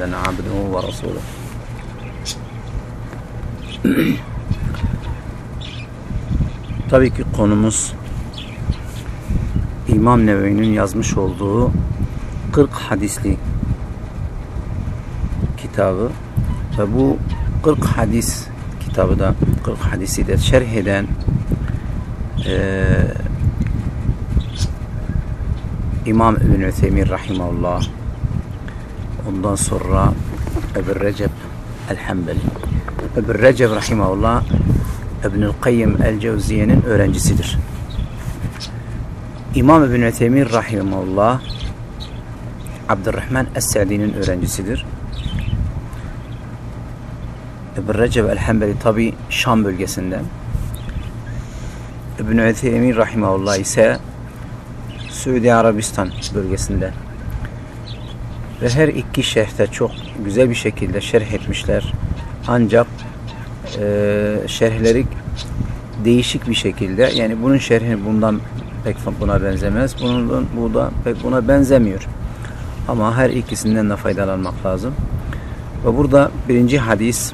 محمدا عبده ورسوله Tabii ki konumuz İmam Nevevi'nin yazmış olduğu 40 hadisli kitabı ve bu 40 hadis kitabı da 40 hadisi de şerh eden e, İmam İbn Üthemin Rahimahullah ondan sonra Ebu Recep El-Hembeli Ebu Recep Rahimahullah İbnül Kayyim El-Cevziye'nin öğrencisidir. İmam İbn Üthemin Rahimahullah Abdurrahman Es-Sa'di'nin öğrencisidir. İbn Recep el-Hembeli tabi Şam bölgesinden. İbn Üthemin Rahimahullah ise Suudi Arabistan bölgesinde. Ve her iki şerhte çok güzel bir şekilde şerh etmişler. Ancak e, şerhleri değişik bir şekilde yani bunun şerhi bundan pek buna benzemez. Bunun bu da pek buna benzemiyor. Ama her ikisinden de faydalanmak lazım. Ve burada birinci hadis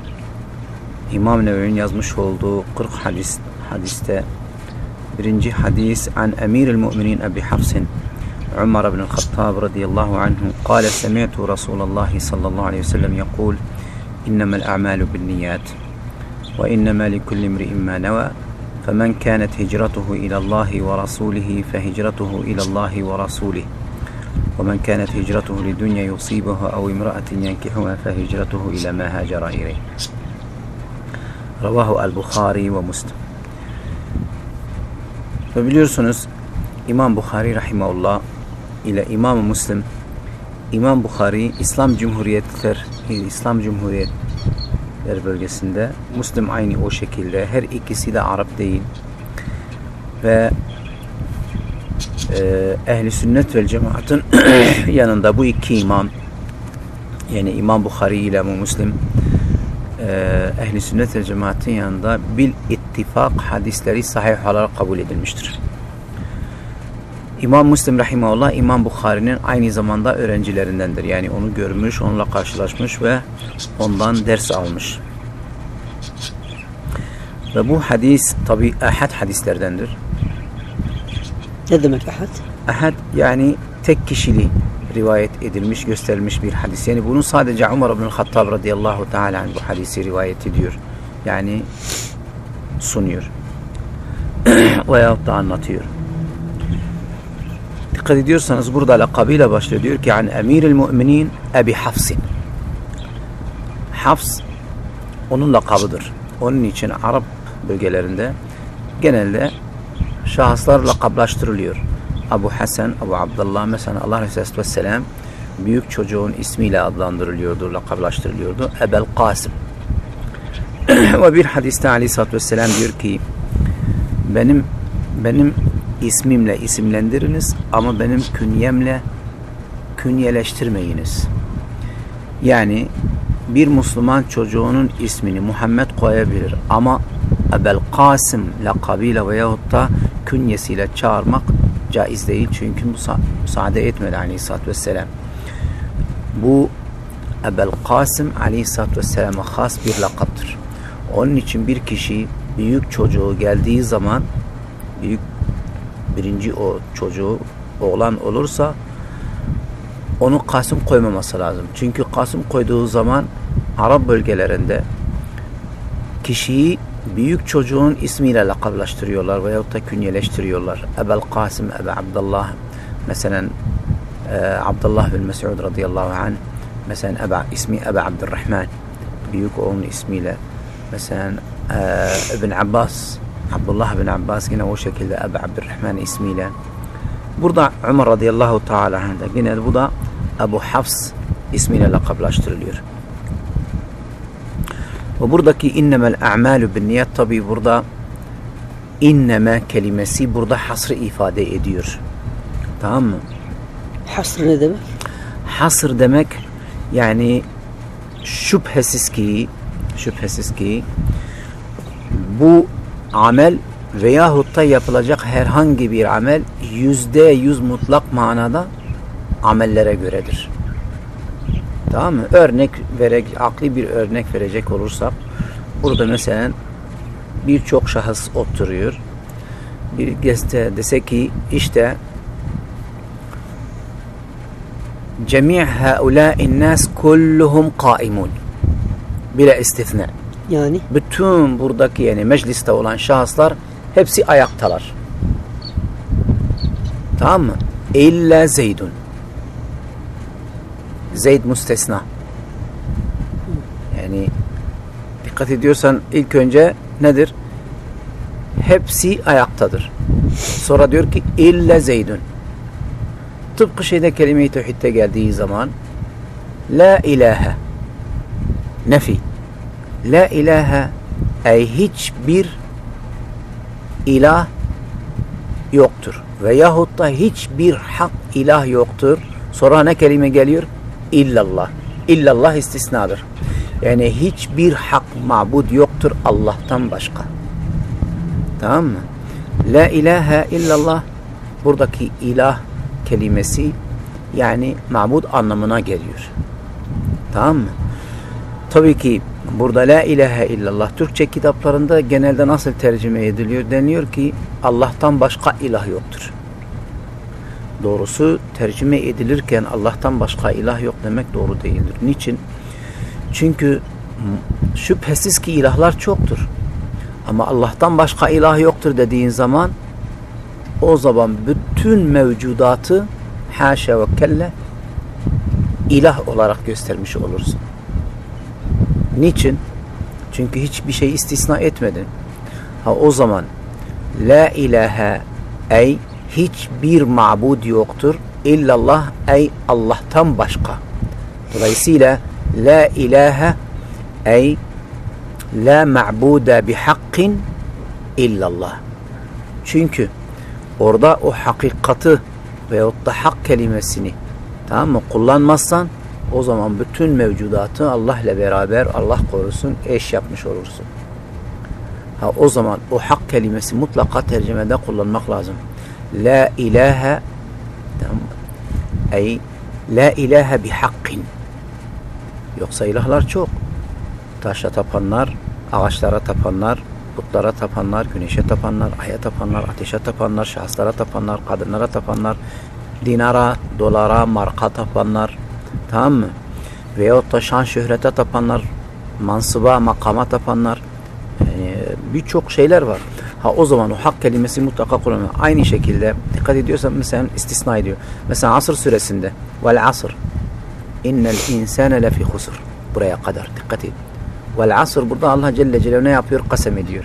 İmam Nevevi'nin yazmış olduğu 40 hadis hadiste birinci hadis an Emiril Müminin Ebi Hafsin Umar bin Khattab radıyallahu anhu قال سمعت رسول الله صلى الله عليه وسلم يقول إنما الأعمال بالنيات وإنما لكل امرئ ما نوى فمن كانت هجرته إلى الله ورسوله فهجرته إلى الله ورسوله ومن كانت هجرته لدنيا يصيبها أو امرأة ينكحها فهجرته إلى ما هاجر إليه el-Bukhari ve Müslim. Ve biliyorsunuz İmam Bukhari Rahimahullah ile İmam Müslim İmam Bukhari İslam Cumhuriyetler İslam Cumhuriyetler bölgesinde Müslim aynı o şekilde her ikisi de Arap değil ve e, ehli sünnet vel cemaatın yanında bu iki imam yani İmam Bukhari ile Müslim e, ehli sünnet ve cemaatin yanında bil ittifak hadisleri sahih olarak kabul edilmiştir. İmam Müslim Rahimahullah İmam Bukhari'nin aynı zamanda öğrencilerindendir. Yani onu görmüş, onunla karşılaşmış ve ondan ders almış. Ve bu hadis tabi ahad hadislerdendir. Ne demek ahad? Ahad yani tek kişili rivayet edilmiş, gösterilmiş bir hadis. Yani bunu sadece Umar bin Hattab radıyallahu teala bu hadisi rivayet ediyor. Yani sunuyor. Veyahut da anlatıyor. Dikkat ediyorsanız burada lakabıyla başlıyor. Diyor ki yani emiril müminin Ebi Hafsin. Hafs onun lakabıdır. Onun için Arap bölgelerinde genelde şahıslar lakaplaştırılıyor. Abu Hasan, Abu Abdullah mesela Allah Resulü Vesselam büyük çocuğun ismiyle adlandırılıyordu, lakaplaştırılıyordu. Ebel Kasım. Ve bir hadiste Aleyhisselatü Vesselam diyor ki benim benim ismimle isimlendiriniz ama benim künyemle künyeleştirmeyiniz. Yani bir Müslüman çocuğunun ismini Muhammed koyabilir ama Ebel Kasım lakabıyla veyahut da künyesiyle çağırmak caiz değil. Çünkü müsaade etmedi aleyhissalatü vesselam. Bu Ebel Kasım aleyhissalatü vesselama has bir lakaptır. Onun için bir kişi büyük çocuğu geldiği zaman büyük birinci o çocuğu oğlan olursa onu Kasım koymaması lazım. Çünkü Kasım koyduğu zaman Arap bölgelerinde kişiyi büyük çocuğun ismiyle lakablaştırıyorlar veyahut da künyeleştiriyorlar. Ebel Kasım, Ebe Abdullah mesela e, Abdullah bin Mes'ud radıyallahu anh mesela Ebe, ismi Ebe Abdurrahman büyük oğlun ismiyle mesela e, İbn Abbas Abdullah bin Abbas yine o şekilde Ebe Abdurrahman ismiyle burada Ömer radıyallahu teala yine bu da Ebu Hafs ismiyle lakablaştırılıyor. Ve buradaki innemel a'malu bin niyet tabi burada inneme kelimesi burada hasrı ifade ediyor. Tamam mı? Hasr ne demek? Hasır demek yani şüphesiz ki şüphesiz ki bu amel veyahut da yapılacak herhangi bir amel yüzde yüz mutlak manada amellere göredir. Tamam mı? Örnek verek, akli bir örnek verecek olursak burada mesela birçok şahıs oturuyor. Bir geste dese ki işte cemi' haulâ'in nas kulluhum kaimun bila istisna. Yani Bütün buradaki yani mecliste olan şahıslar hepsi ayaktalar. Tamam mı? İlla Zeydun. Zeyd müstesna. Yani dikkat ediyorsan ilk önce nedir? Hepsi ayaktadır. Sonra diyor ki illa Zeydun. Tıpkı şeyde kelime-i geldiği zaman La ilahe nefi La ilahe ey hiçbir ilah yoktur. Veyahut da hiçbir hak ilah yoktur. Sonra ne kelime geliyor? İllallah. İllallah istisnadır. Yani hiçbir hak mabud yoktur Allah'tan başka. Tamam mı? La ilahe illallah buradaki ilah kelimesi yani mabud anlamına geliyor. Tamam mı? Tabii ki burada la ilahe illallah Türkçe kitaplarında genelde nasıl tercüme ediliyor? Deniyor ki Allah'tan başka ilah yoktur. Doğrusu tercüme edilirken Allah'tan başka ilah yok demek doğru değildir. Niçin? Çünkü şüphesiz ki ilahlar çoktur. Ama Allah'tan başka ilah yoktur dediğin zaman o zaman bütün mevcudatı haşa ve kelle ilah olarak göstermiş olursun. Niçin? Çünkü hiçbir şey istisna etmedin. Ha o zaman la ilahe ey hiçbir mabud yoktur illallah ey Allah'tan başka. Dolayısıyla la ilahe ey la ma'buda bihakkin illallah. Çünkü orada o hakikati veyahut da hak kelimesini tamam mı kullanmazsan o zaman bütün mevcudatı Allah ile beraber Allah korusun eş yapmış olursun. Ha, o zaman o hak kelimesi mutlaka tercümede kullanmak lazım. La ilahe tamam, ey la ilahe bihakkin yoksa ilahlar çok. Taşa tapanlar, ağaçlara tapanlar, putlara tapanlar, güneşe tapanlar, aya tapanlar, ateşe tapanlar, şahıslara tapanlar, kadınlara tapanlar, dinara, dolara, marka tapanlar, tamam mı? Veyahut da şan şöhrete tapanlar, mansıba, makama tapanlar, yani birçok şeyler var. Ha o zaman o hak kelimesi mutlaka kullanılıyor. Aynı şekilde dikkat ediyorsan mesela istisna ediyor. Mesela Asr suresinde vel asr innel insane lefi husur. Buraya kadar dikkat et. Vel asr burada Allah Celle Celaluhu ne yapıyor? Kasem ediyor.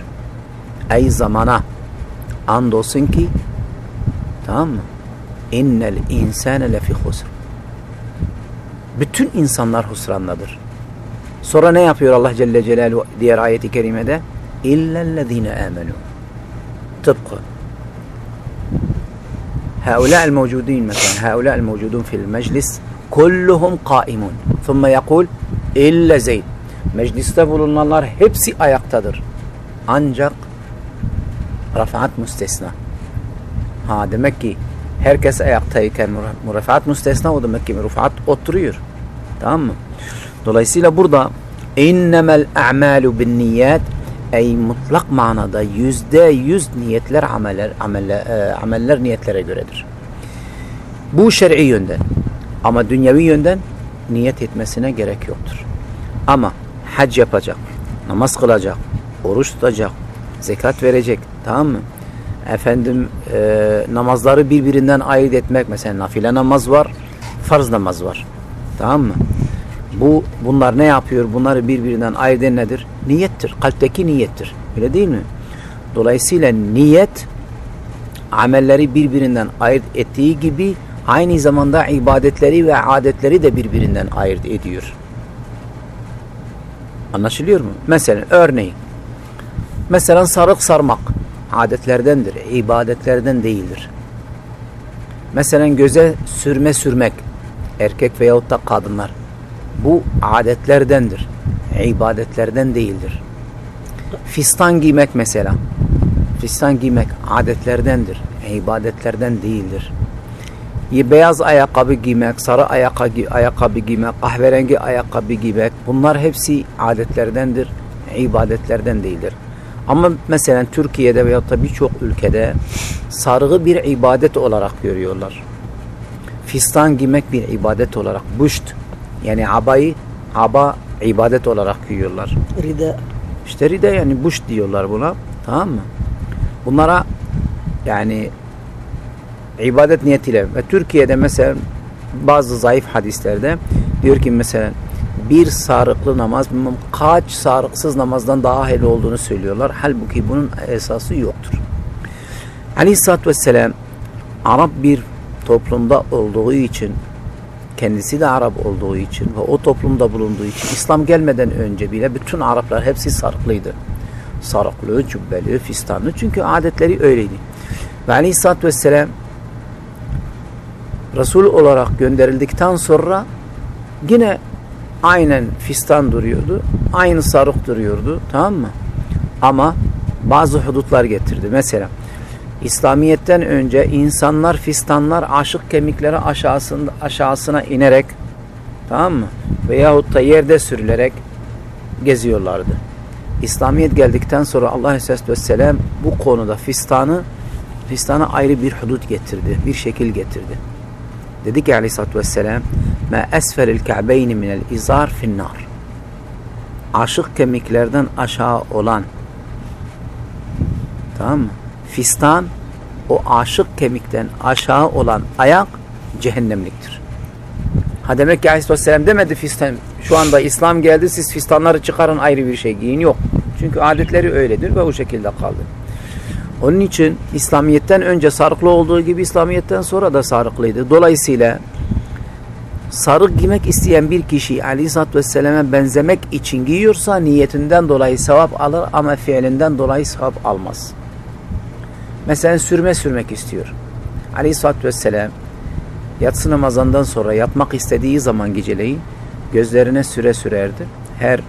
Ey zamana andolsun ki tamam mı? İnnel insane lefi husur. Bütün insanlar husrandadır. Sonra ne yapıyor Allah Celle Celaluhu diğer ayeti kerimede? İllellezine amenu. Tıpkı. Haulâ'l mevcudîn mesela. Haulâ'l mevcudûn fil meclis. Kulluhum kaimun. Thumma yakul ille zeyd. Mecliste bulunanlar hepsi ayaktadır. Ancak rafaat müstesna. Ha demek ki herkes ayaktayken murafaat müstesna o demek ki murafaat oturuyor. Tamam mı? Dolayısıyla burada innemel a'malu bin niyat ey mutlak manada yüzde yüz niyetler ameller, ameller, e, ameller niyetlere göredir. Bu şer'i yönden. Ama dünyevi yönden niyet etmesine gerek yoktur. Ama hac yapacak, namaz kılacak, oruç tutacak, zekat verecek, tamam mı? Efendim e, namazları birbirinden ayırt etmek, mesela nafile namaz var, farz namaz var, tamam mı? Bu bunlar ne yapıyor? Bunları birbirinden ayırt nedir? Niyettir. Kalpteki niyettir. Öyle değil mi? Dolayısıyla niyet amelleri birbirinden ayırt ettiği gibi aynı zamanda ibadetleri ve adetleri de birbirinden ayırt ediyor. Anlaşılıyor mu? Mesela örneğin mesela sarık sarmak adetlerdendir, ibadetlerden değildir. Mesela göze sürme sürmek erkek veyahut da kadınlar bu adetlerdendir. ibadetlerden değildir. Fistan giymek mesela. Fistan giymek adetlerdendir. ibadetlerden değildir. beyaz ayakkabı giymek, sarı ayakkabı, giymek, kahverengi ayakkabı giymek bunlar hepsi adetlerdendir, ibadetlerden değildir. Ama mesela Türkiye'de veyahut da birçok ülkede sarığı bir ibadet olarak görüyorlar. Fistan giymek bir ibadet olarak, buşt yani abayı, aba ibadet olarak giyiyorlar. Rida. İşte rida yani buşt diyorlar buna. Tamam mı? Bunlara yani ibadet niyetiyle ve Türkiye'de mesela bazı zayıf hadislerde diyor ki mesela bir sarıklı namaz kaç sarıksız namazdan daha hayırlı olduğunu söylüyorlar. Halbuki bunun esası yoktur. Aleyhisselatü Vesselam Arap bir toplumda olduğu için kendisi de Arap olduğu için ve o toplumda bulunduğu için İslam gelmeden önce bile bütün Araplar hepsi sarıklıydı. Sarıklı, cübbeli, fistanlı çünkü adetleri öyleydi. Ve Aleyhisselatü Vesselam Resul olarak gönderildikten sonra yine aynen fistan duruyordu. Aynı sarık duruyordu. Tamam mı? Ama bazı hudutlar getirdi. Mesela İslamiyet'ten önce insanlar fistanlar aşık kemikleri aşağısında, aşağısına inerek tamam mı? Veyahut da yerde sürülerek geziyorlardı. İslamiyet geldikten sonra Allah Aleyhisselatü Vesselam bu konuda fistanı fistana ayrı bir hudut getirdi. Bir şekil getirdi. Dedi ki aleyhissalatü vesselam ma esfelil ka'beyni minel izar finnar aşık kemiklerden aşağı olan tamam mı? Fistan o aşık kemikten aşağı olan ayak cehennemliktir. Ha demek ki Aleyhisselam demedi fistan. Şu anda İslam geldi siz fistanları çıkarın ayrı bir şey giyin. Yok. Çünkü adetleri öyledir ve o şekilde kaldı. Onun için İslamiyet'ten önce sarıklı olduğu gibi İslamiyet'ten sonra da sarıklıydı. Dolayısıyla sarık giymek isteyen bir kişi Aleyhisselatü Vesselam'a benzemek için giyiyorsa niyetinden dolayı sevap alır ama fiilinden dolayı sevap almaz. Mesela sürme sürmek istiyor. Aleyhisselatü Vesselam yatsı namazından sonra yatmak istediği zaman geceleyin gözlerine süre sürerdi. Her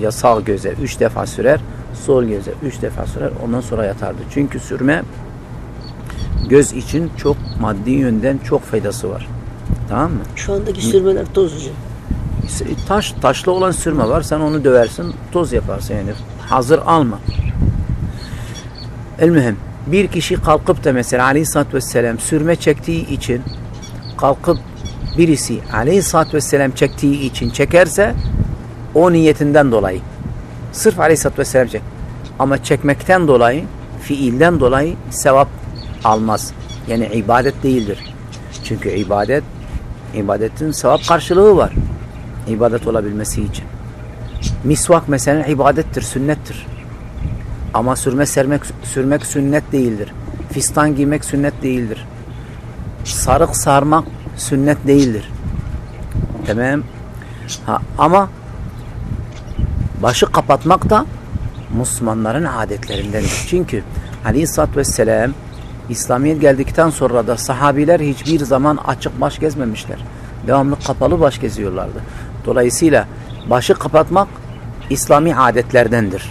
yasal göze üç defa sürer sol göze üç defa sürer ondan sonra yatardı. Çünkü sürme göz için çok maddi yönden çok faydası var. Tamam mı? Şu andaki sürmeler toz hocam. Taş, taşlı olan sürme var. Sen onu döversin, toz yaparsın yani. Hazır alma. El mühim. Bir kişi kalkıp da mesela aleyhissalatü vesselam sürme çektiği için kalkıp birisi aleyhissalatü vesselam çektiği için çekerse o niyetinden dolayı Sırf aleyhissalatü vesselam çek. Ama çekmekten dolayı, fiilden dolayı sevap almaz. Yani ibadet değildir. Çünkü ibadet, ibadetin sevap karşılığı var. İbadet olabilmesi için. Misvak mesela ibadettir, sünnettir. Ama sürme sermek, sürmek sünnet değildir. Fistan giymek sünnet değildir. Sarık sarmak sünnet değildir. Tamam. Ha, ama başı kapatmak da Müslümanların adetlerindendir. Çünkü Aleyhisselatü Vesselam İslamiyet geldikten sonra da sahabiler hiçbir zaman açık baş gezmemişler. Devamlı kapalı baş geziyorlardı. Dolayısıyla başı kapatmak İslami adetlerdendir.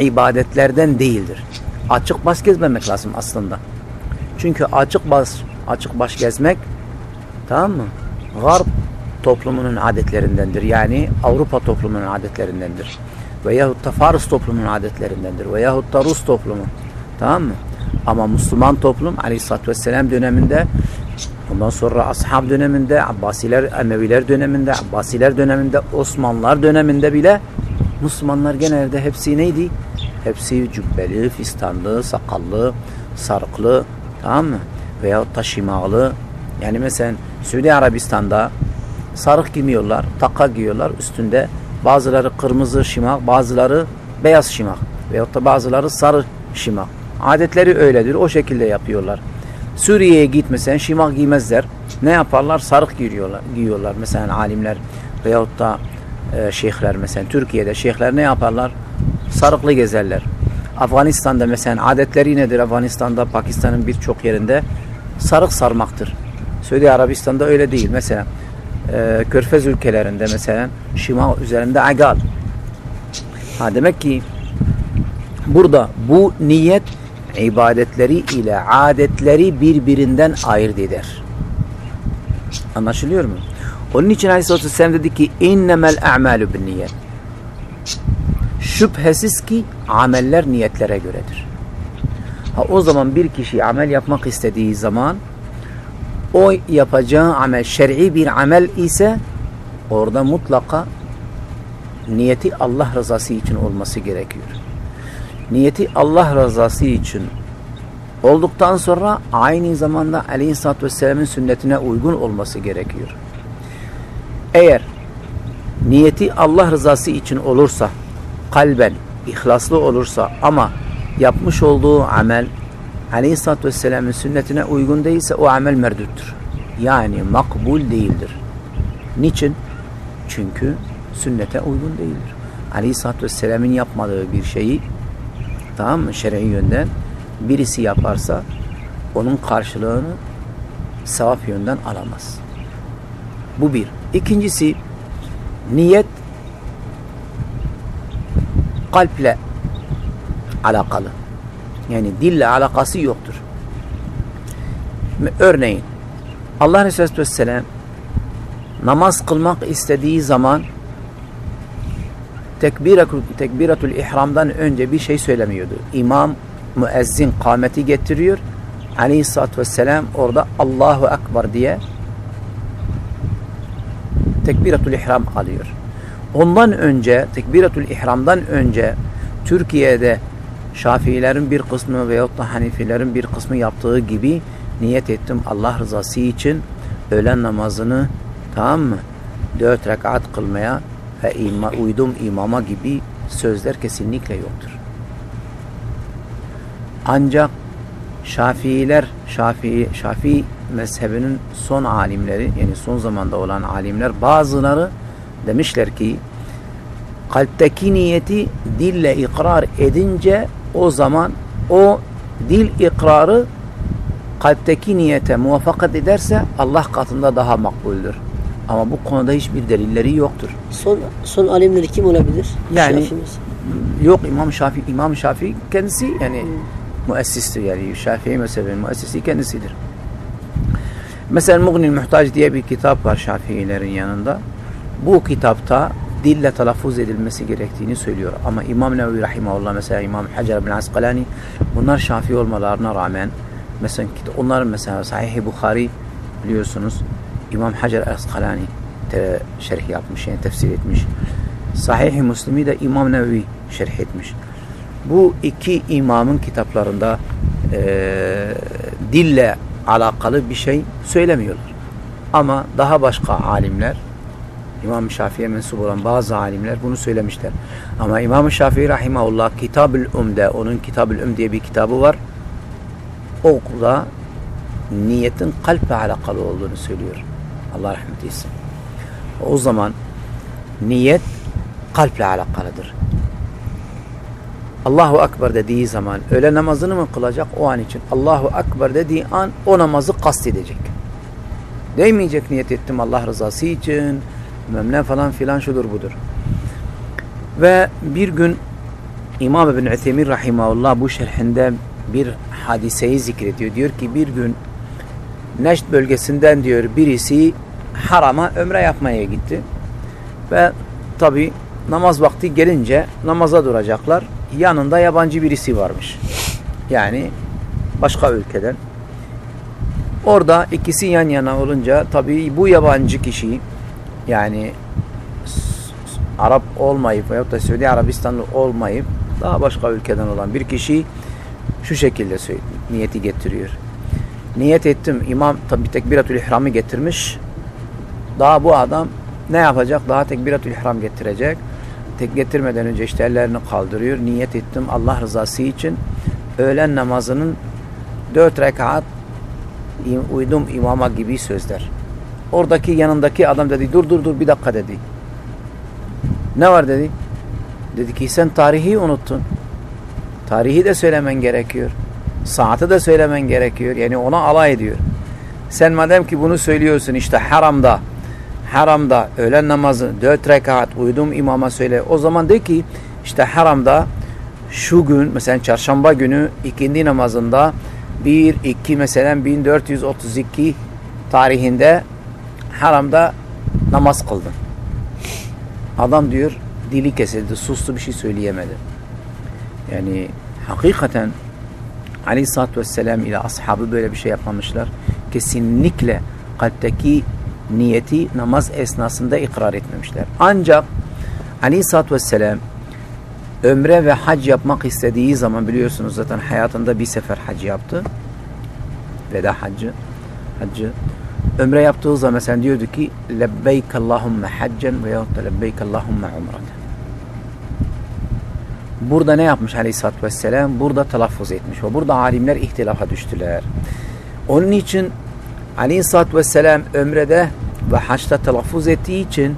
İbadetlerden değildir. Açık baş gezmemek lazım aslında. Çünkü açık baş açık baş gezmek tamam mı? Garp toplumunun adetlerindendir. Yani Avrupa toplumunun adetlerindendir. Veyahut da Fars toplumunun adetlerindendir. Veyahut da Rus toplumu. Tamam mı? Ama Müslüman toplum Aleyhisselatü Vesselam döneminde ondan sonra ashab döneminde Abbasiler, Emeviler döneminde Abbasiler döneminde Osmanlılar döneminde bile Müslümanlar genelde hepsi neydi? Hepsi cübbeli, fistanlı, sakallı, sarıklı tamam mı? Veyahut taşımalı. Yani mesela Suudi Arabistan'da sarık giymiyorlar, takka giyiyorlar üstünde. Bazıları kırmızı şimak, bazıları beyaz şimak veyahut da bazıları sarı şimak. Adetleri öyledir. O şekilde yapıyorlar. Suriye'ye gitmesen şimak giymezler. Ne yaparlar? Sarık giyiyorlar. giyiyorlar. Mesela alimler veyahut da e, şeyhler mesela Türkiye'de şeyhler ne yaparlar? Sarıklı gezerler. Afganistan'da mesela adetleri nedir? Afganistan'da, Pakistan'ın birçok yerinde sarık sarmaktır. Suudi Arabistan'da öyle değil. Mesela e, körfez ülkelerinde mesela şima üzerinde agal. Ha demek ki burada bu niyet ibadetleri ile adetleri birbirinden ayırt eder. Anlaşılıyor mu? Onun için Aleyhisselatü Vesselam dedi ki innemel a'malu bin niyet. Şüphesiz ki ameller niyetlere göredir. Ha, o zaman bir kişi amel yapmak istediği zaman o yapacağı amel şer'i bir amel ise orada mutlaka niyeti Allah rızası için olması gerekiyor. Niyeti Allah rızası için olduktan sonra aynı zamanda Aleyhisselatü Vesselam'ın sünnetine uygun olması gerekiyor. Eğer niyeti Allah rızası için olursa, kalben, ihlaslı olursa ama yapmış olduğu amel Aleyhisselatü Vesselam'ın sünnetine uygun değilse o amel merduttur. Yani makbul değildir. Niçin? Çünkü sünnete uygun değildir. Aleyhisselatü Vesselam'ın yapmadığı bir şeyi tamam mı şer'i yönden birisi yaparsa onun karşılığını sevap yönden alamaz. Bu bir. İkincisi niyet kalple alakalı. Yani dille alakası yoktur. Örneğin Allah Resulü Vesselam namaz kılmak istediği zaman tekbiratul, tekbiratul ihramdan önce bir şey söylemiyordu. İmam müezzin kâmeti getiriyor. Aleyhisselatü Vesselam orada Allahu Ekber diye tekbiratul ihram alıyor. Ondan önce tekbiratul ihramdan önce Türkiye'de Şafiilerin bir kısmı veyahut da Hanifilerin bir kısmı yaptığı gibi niyet ettim Allah rızası için öğlen namazını tamam mı? Dört rekat kılmaya ve ima, uydum imama gibi sözler kesinlikle yoktur. Ancak Şafiiler, Şafii, Şafii mezhebinin son alimleri yani son zamanda olan alimler bazıları demişler ki kalpteki niyeti dille ikrar edince o zaman o dil ikrarı kalpteki niyete muvaffakat ederse Allah katında daha makbuldür. Ama bu konuda hiçbir delilleri yoktur. Son son alimleri kim olabilir? Yani Şafimiz. yok İmam Şafii İmam Şafii kendisi yani müessistir yani Şafii mezhebinin müessisi kendisidir. Mesela Mugnil Muhtaç diye bir kitap var Şafiilerin yanında. Bu kitapta dille telaffuz edilmesi gerektiğini söylüyor. Ama İmam Nevevi Rahimahullah mesela İmam Hacer bin Asqalani bunlar Şafii olmalarına rağmen mesela onların mesela Sahih-i Bukhari biliyorsunuz İmam Hacer Asqalani te, şerh yapmış yani tefsir etmiş. Sahih-i Müslim'i de İmam Nevevi şerh etmiş. Bu iki imamın kitaplarında e, dille alakalı bir şey söylemiyorlar. Ama daha başka alimler İmam Şafii'ye mensup olan bazı alimler bunu söylemişler. Ama İmam Şafii rahimahullah Kitab-ül Um'de onun Kitab-ül Um diye bir kitabı var. Okulda niyetin kalple alakalı olduğunu söylüyor. Allah rahmet eylesin. O zaman niyet kalple alakalıdır. Allahu Ekber dediği zaman öğle namazını mı kılacak o an için? Allahu Ekber dediği an o namazı kastedecek. Değmeyecek niyet ettim Allah rızası için memle falan filan şudur budur. Ve bir gün İmam İbn Üthemin Rahimahullah bu şerhinde bir hadiseyi zikrediyor. Diyor ki bir gün Neşt bölgesinden diyor birisi harama ömre yapmaya gitti. Ve tabi namaz vakti gelince namaza duracaklar. Yanında yabancı birisi varmış. Yani başka ülkeden. Orada ikisi yan yana olunca tabi bu yabancı kişi yani Arap olmayıp veyahut da Suudi Arabistanlı olmayıp daha başka ülkeden olan bir kişi şu şekilde niyeti getiriyor. Niyet ettim. İmam tabi tekbiratül ihramı getirmiş. Daha bu adam ne yapacak? Daha tekbiratül ihram getirecek. Tek getirmeden önce işte ellerini kaldırıyor. Niyet ettim Allah rızası için öğlen namazının dört rekat uydum imama gibi sözler. Oradaki yanındaki adam dedi dur dur dur bir dakika dedi. Ne var dedi. Dedi ki sen tarihi unuttun. Tarihi de söylemen gerekiyor. Saati de söylemen gerekiyor. Yani ona alay ediyor. Sen madem ki bunu söylüyorsun işte haramda haramda öğlen namazı dört rekat uydum imama söyle. O zaman de ki işte haramda şu gün mesela çarşamba günü ikindi namazında 1 2 mesela 1432 tarihinde haramda namaz kıldın. Adam diyor dili kesildi, sustu bir şey söyleyemedi. Yani hakikaten Aleyhisselatü Vesselam ile ashabı böyle bir şey yapmamışlar. Kesinlikle kalpteki niyeti namaz esnasında ikrar etmemişler. Ancak Aleyhisselatü Vesselam ömre ve hac yapmak istediği zaman biliyorsunuz zaten hayatında bir sefer hac yaptı. Veda haccı. Haccı. Ömre yaptığı zaman mesela diyordu ki lebbeyk Allahümme haccen veyahut da lebbeyk Allahümme umraten. Burada ne yapmış aleyhissalatü vesselam? Burada telaffuz etmiş ve burada alimler ihtilafa düştüler. Onun için aleyhissalatü vesselam ömrede ve haçta telaffuz ettiği için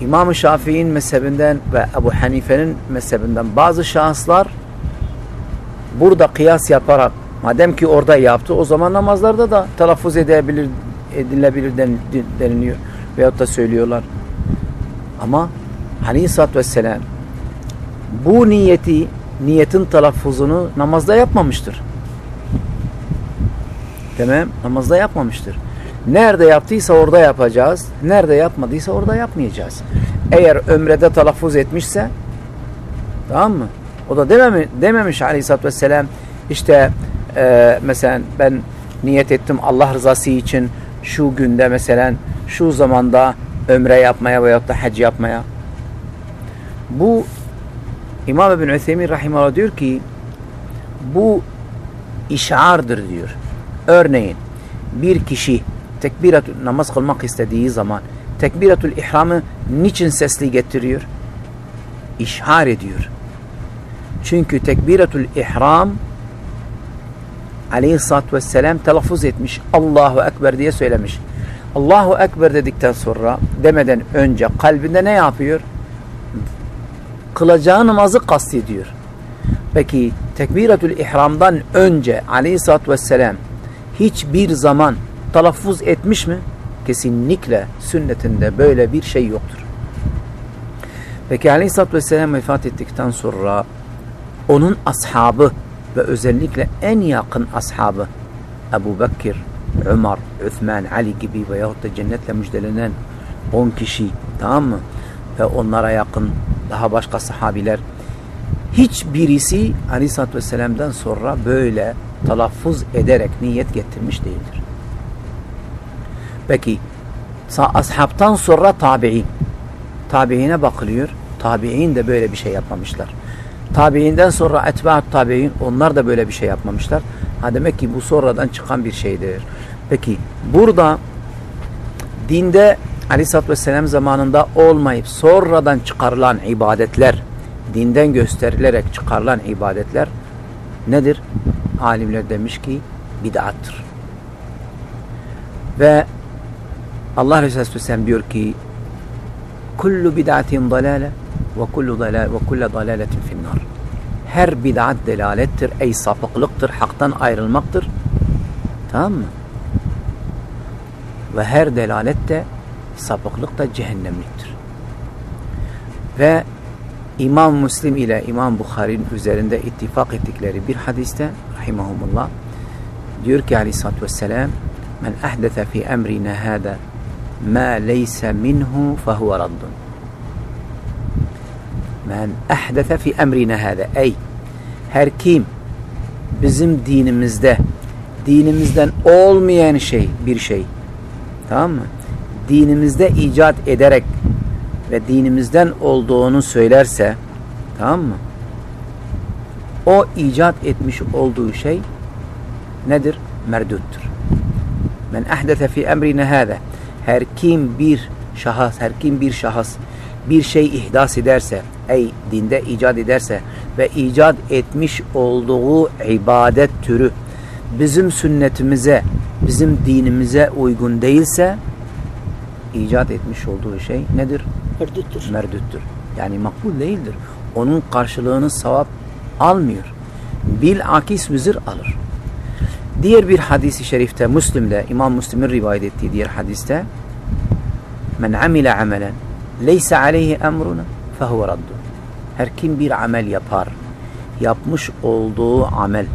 İmam-ı Şafii'nin mezhebinden ve Ebu Hanife'nin mezhebinden bazı şahıslar burada kıyas yaparak madem ki orada yaptı o zaman namazlarda da telaffuz edebilir, edilebilir deniliyor veyahut da söylüyorlar. Ama Aleyhisselatü Vesselam bu niyeti, niyetin telaffuzunu namazda yapmamıştır. Tamam, namazda yapmamıştır. Nerede yaptıysa orada yapacağız. Nerede yapmadıysa orada yapmayacağız. Eğer ömrede telaffuz etmişse tamam mı? O da dememi, dememiş aleyhissalatü vesselam işte e, mesela ben niyet ettim Allah rızası için şu günde mesela şu zamanda ömre yapmaya veyahut da hac yapmaya. Bu İmam İbn Üthemin Rahimahullah diyor ki bu işardır diyor. Örneğin bir kişi tekbiratül namaz kılmak istediği zaman tekbiratul ihramı niçin sesli getiriyor? İşhar ediyor. Çünkü tekbiratul ihram aleyhissalatü vesselam telaffuz etmiş. Allahu Ekber diye söylemiş. Allahu Ekber dedikten sonra demeden önce kalbinde ne yapıyor? Kılacağı namazı kastediyor. Peki tekbiratul ihramdan önce aleyhissalatü vesselam hiçbir zaman telaffuz etmiş mi? Kesinlikle sünnetinde böyle bir şey yoktur. Peki Aleyhisselatü Vesselam vefat ettikten sonra onun ashabı ve özellikle en yakın ashabı Ebu Bekir, Ömer, Üthman, Ali gibi veyahut da cennetle müjdelenen 10 kişi tamam mı? Ve onlara yakın daha başka sahabiler hiçbirisi Aleyhisselatü Vesselam'dan sonra böyle telaffuz ederek niyet getirmiş değildir. Peki ashabtan sonra tabi'in. Tabi'ine bakılıyor. Tabi'in de böyle bir şey yapmamışlar. Tabi'inden sonra etba'at tabi'in onlar da böyle bir şey yapmamışlar. Ha demek ki bu sonradan çıkan bir şeydir. Peki burada dinde Aleyhisselatü Vesselam zamanında olmayıp sonradan çıkarılan ibadetler dinden gösterilerek çıkarılan ibadetler nedir? Alimler demiş ki bid'attır. Ve Allah Resulü Aleyhisselam diyor ki kullu bid'atin dalale ve kullu dalale ve kullu dalaletin finnar. Her bid'at delalettir, ey sapıklıktır, haktan ayrılmaktır. Tamam mı? Ve her delalet de sapıklık da cehennemliktir. Ve İmam Müslim ile İmam Bukhari'nin üzerinde ittifak ettikleri bir hadiste rahimahumullah diyor ki aleyhissalatü vesselam men ahdete fi emrina hâda ma leyse minhu fehuve raddun. Men ahdete fi emrine hâde. Ey her kim bizim dinimizde dinimizden olmayan şey bir şey tamam mı? Dinimizde icat ederek ve dinimizden olduğunu söylerse tamam mı? O icat etmiş olduğu şey nedir? Merduttur. Men ahdete fi emrine hâde her kim bir şahıs, her kim bir şahıs bir şey ihdas ederse, ey dinde icat ederse ve icat etmiş olduğu ibadet türü bizim sünnetimize, bizim dinimize uygun değilse icat etmiş olduğu şey nedir? Merdüttür. Merdüttür. Yani makbul değildir. Onun karşılığını sevap almıyor. Bil akis vizir alır. Diğer bir hadisi şerifte Müslim'de İmam Müslim'in rivayet ettiği diğer hadiste Men amile amelen leysa aleyhi emruna fehuve raddu. Her kim bir amel yapar, yapmış olduğu amel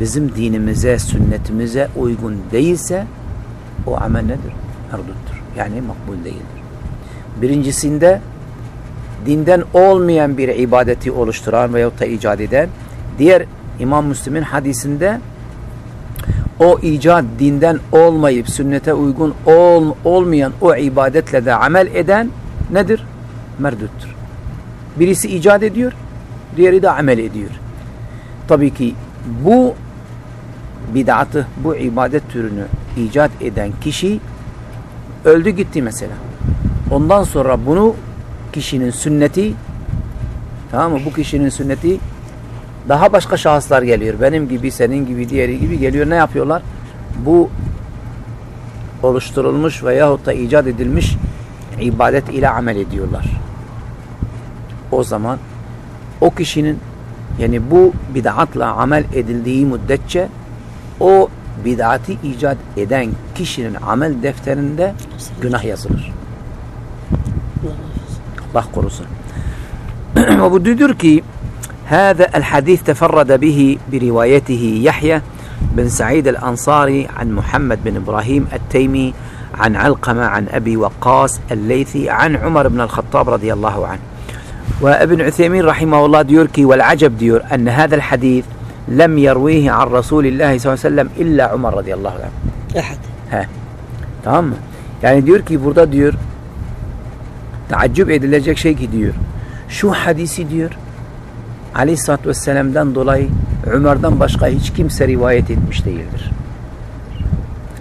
bizim dinimize, sünnetimize uygun değilse o amel nedir? merduttur. Yani makbul değildir. Birincisinde dinden olmayan bir ibadeti oluşturan veyahut da icat eden, diğer İmam Müslim'in hadisinde o icat dinden olmayıp sünnete uygun ol, olmayan o ibadetle de amel eden nedir? Merduttur. Birisi icat ediyor, diğeri de amel ediyor. Tabii ki bu bid'atı, bu ibadet türünü icat eden kişi öldü gitti mesela. Ondan sonra bunu kişinin sünneti tamam mı? Bu kişinin sünneti daha başka şahıslar geliyor. Benim gibi, senin gibi, diğeri gibi geliyor. Ne yapıyorlar? Bu oluşturulmuş veyahut da icat edilmiş ibadet ile amel ediyorlar. O zaman o kişinin yani bu bid'atla amel edildiği müddetçe o bid'ati icat eden kişinin amel defterinde günah yazılır. Allah korusun. Ve bu diyor ki هذا الحديث تفرد به بروايته يحيى بن سعيد الأنصاري عن محمد بن إبراهيم التيمي عن علقمة عن أبي وقاص الليثي عن عمر بن الخطاب رضي الله عنه وابن عثيمين رحمه الله ki والعجب diyor أن هذا الحديث لم يرويه عن رسول الله صلى الله عليه وسلم إلا عمر رضي الله عنه أحد He. Tamam mı? Yani diyor ki burada diyor taaccüp edilecek şey ki diyor şu hadisi diyor Aleyhisselatü Vesselam'dan dolayı Ömer'den başka hiç kimse rivayet etmiş değildir.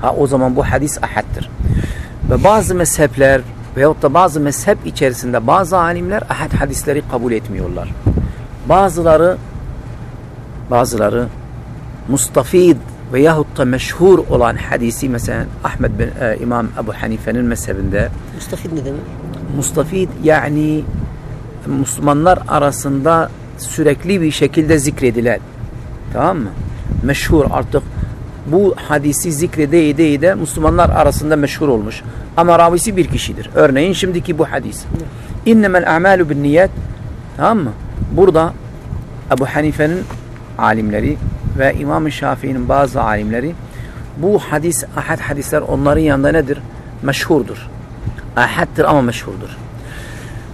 Ha o zaman bu hadis ahattır. Ve bazı mezhepler veyahut da bazı mezhep içerisinde bazı alimler ahad hadisleri kabul etmiyorlar. Bazıları bazıları mustafid veyahut da meşhur olan hadisi mesela Ahmed bin e, İmam Ebu Hanife'nin mezhebinde Mustafid ne demek? mustafid yani Müslümanlar arasında sürekli bir şekilde zikredilen tamam mı? Meşhur artık bu hadisi zikrede ede ede Müslümanlar arasında meşhur olmuş. Ama ravisi bir kişidir. Örneğin şimdiki bu hadis. İnnemel a'malu bin niyet tamam mı? Burada Ebu Hanife'nin alimleri ve İmam-ı Şafii'nin bazı alimleri bu hadis, ahad hadisler onların yanında nedir? Meşhurdur. Ahaddır ama meşhurdur.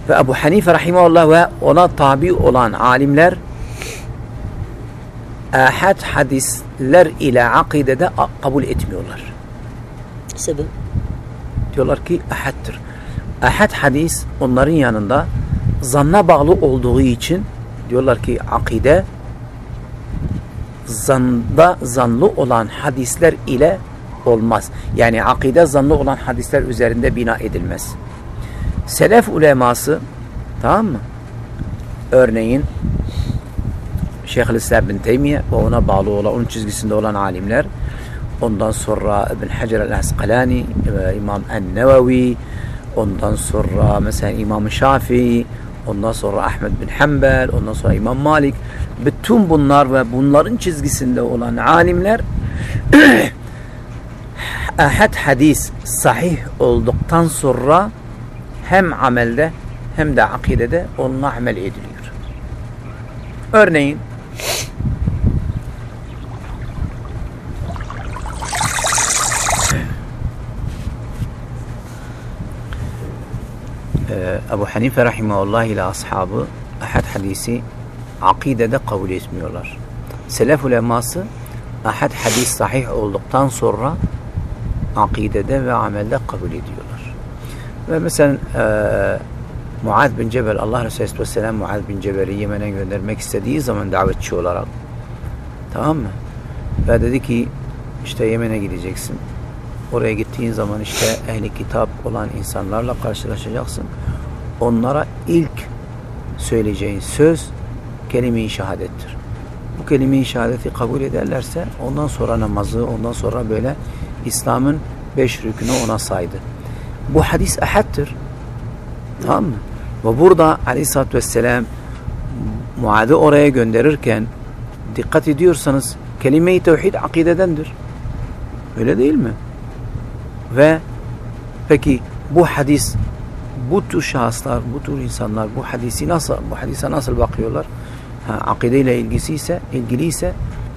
Ve Ebu Hanife rahimahullah ve ona tabi olan alimler ahad hadisler ile akidede kabul etmiyorlar. Sebep? Diyorlar ki ahaddır. Ahad hadis onların yanında zanna bağlı olduğu için diyorlar ki akide zanda zanlı olan hadisler ile olmaz. Yani akide zanlı olan hadisler üzerinde bina edilmez. Selef uleması tamam mı? Örneğin Şeyhülislam bin Teymiye ve ona bağlı olan, onun çizgisinde olan alimler ondan sonra İbn Hacer el-Asqalani İmam en-Nevevi ondan sonra mesela İmam Şafii ondan sonra Ahmed bin Hanbel ondan sonra İmam Malik bütün bunlar ve bunların çizgisinde olan alimler ahad hadis sahih olduktan sonra hem amelde hem de akidede onunla amel ediliyor. Örneğin Ebu Hanife Rahimahullah ile ashabı ahad hadisi akidede kabul etmiyorlar. Selef uleması ahad hadis sahih olduktan sonra akidede ve amelde kabul ediyorlar. Ve mesela e, Muad bin Cebel Allah Resulü Aleyhisselam Muad bin Cebel'i Yemen'e göndermek istediği zaman davetçi olarak tamam mı? Ve dedi ki işte Yemen'e gideceksin. Oraya gittiğin zaman işte ehli kitap olan insanlarla karşılaşacaksın. Onlara ilk söyleyeceğin söz kelime-i şehadettir. Bu kelime-i şehadeti kabul ederlerse ondan sonra namazı, ondan sonra böyle İslam'ın beş rükünü ona saydı. Bu hadis ahaddır. Tamam mı? Ve burada aleyhissalatü vesselam Muad'ı oraya gönderirken dikkat ediyorsanız kelime-i tevhid akidedendir. Öyle değil mi? Ve peki bu hadis bu tür şahıslar, bu tür insanlar bu hadisi nasıl, bu hadise nasıl bakıyorlar? Ha, akideyle ilgisi ise, ilgili ise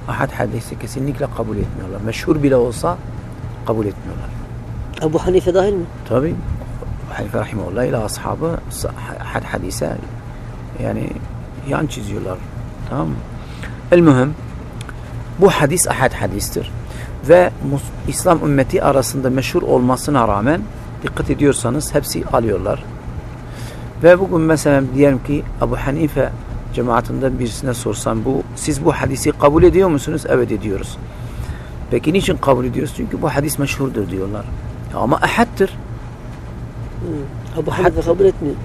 ahad hadisi kesinlikle kabul etmiyorlar. Meşhur bile olsa kabul etmiyorlar. Ebu Hanife dahil mi? Tabi. Hanife Rahimullah ile ashabı had hadise yani yan çiziyorlar. Tamam mı? El mühim bu hadis ahad hadistir. Ve İslam ümmeti arasında meşhur olmasına rağmen dikkat ediyorsanız hepsi alıyorlar. Ve bugün mesela diyelim ki Abu Hanife cemaatinden birisine sorsam bu siz bu hadisi kabul ediyor musunuz? Evet ediyoruz. Peki niçin kabul ediyoruz? Çünkü bu hadis meşhurdur diyorlar. Ama ahaddır. Hmm. Ebu Hanife kabul etmiyor.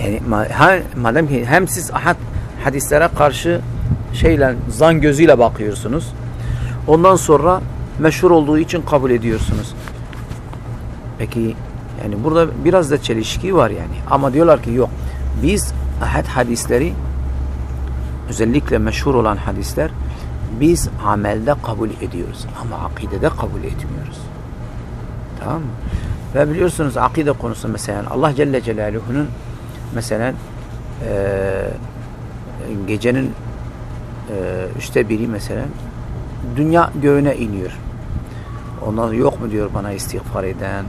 Yani ha, madem ki hem siz ahad hadislere karşı şeyle zan gözüyle bakıyorsunuz. Ondan sonra meşhur olduğu için kabul ediyorsunuz. Peki yani burada biraz da çelişki var yani. Ama diyorlar ki yok. Biz ahad hadisleri özellikle meşhur olan hadisler biz amelde kabul ediyoruz ama akidede kabul etmiyoruz. Tamam mı? Ve biliyorsunuz akide konusu mesela Allah Celle Celaluhu'nun mesela e, gecenin e, üçte biri mesela dünya göğüne iniyor. Ondan yok mu diyor bana istiğfar eden,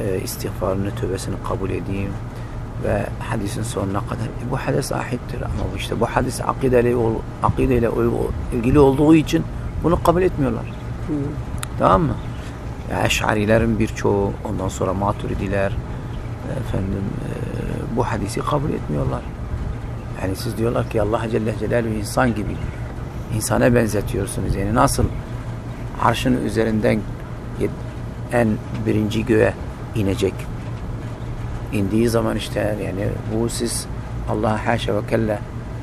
e, istiğfarını, tövbesini kabul edeyim ve hadisin sonuna kadar. E, bu hadis ahittir ama işte bu hadis akideyle, akideyle ilgili olduğu için bunu kabul etmiyorlar. Hı. Tamam mı? Ya Eş'arilerin birçoğu, ondan sonra Maturidiler efendim e, bu hadisi kabul etmiyorlar. Yani siz diyorlar ki Allah Celle Celaluhu insan gibi insana benzetiyorsunuz. Yani nasıl arşın üzerinden en birinci göğe inecek. indiği zaman işte yani bu siz Allah'a haşa ve kelle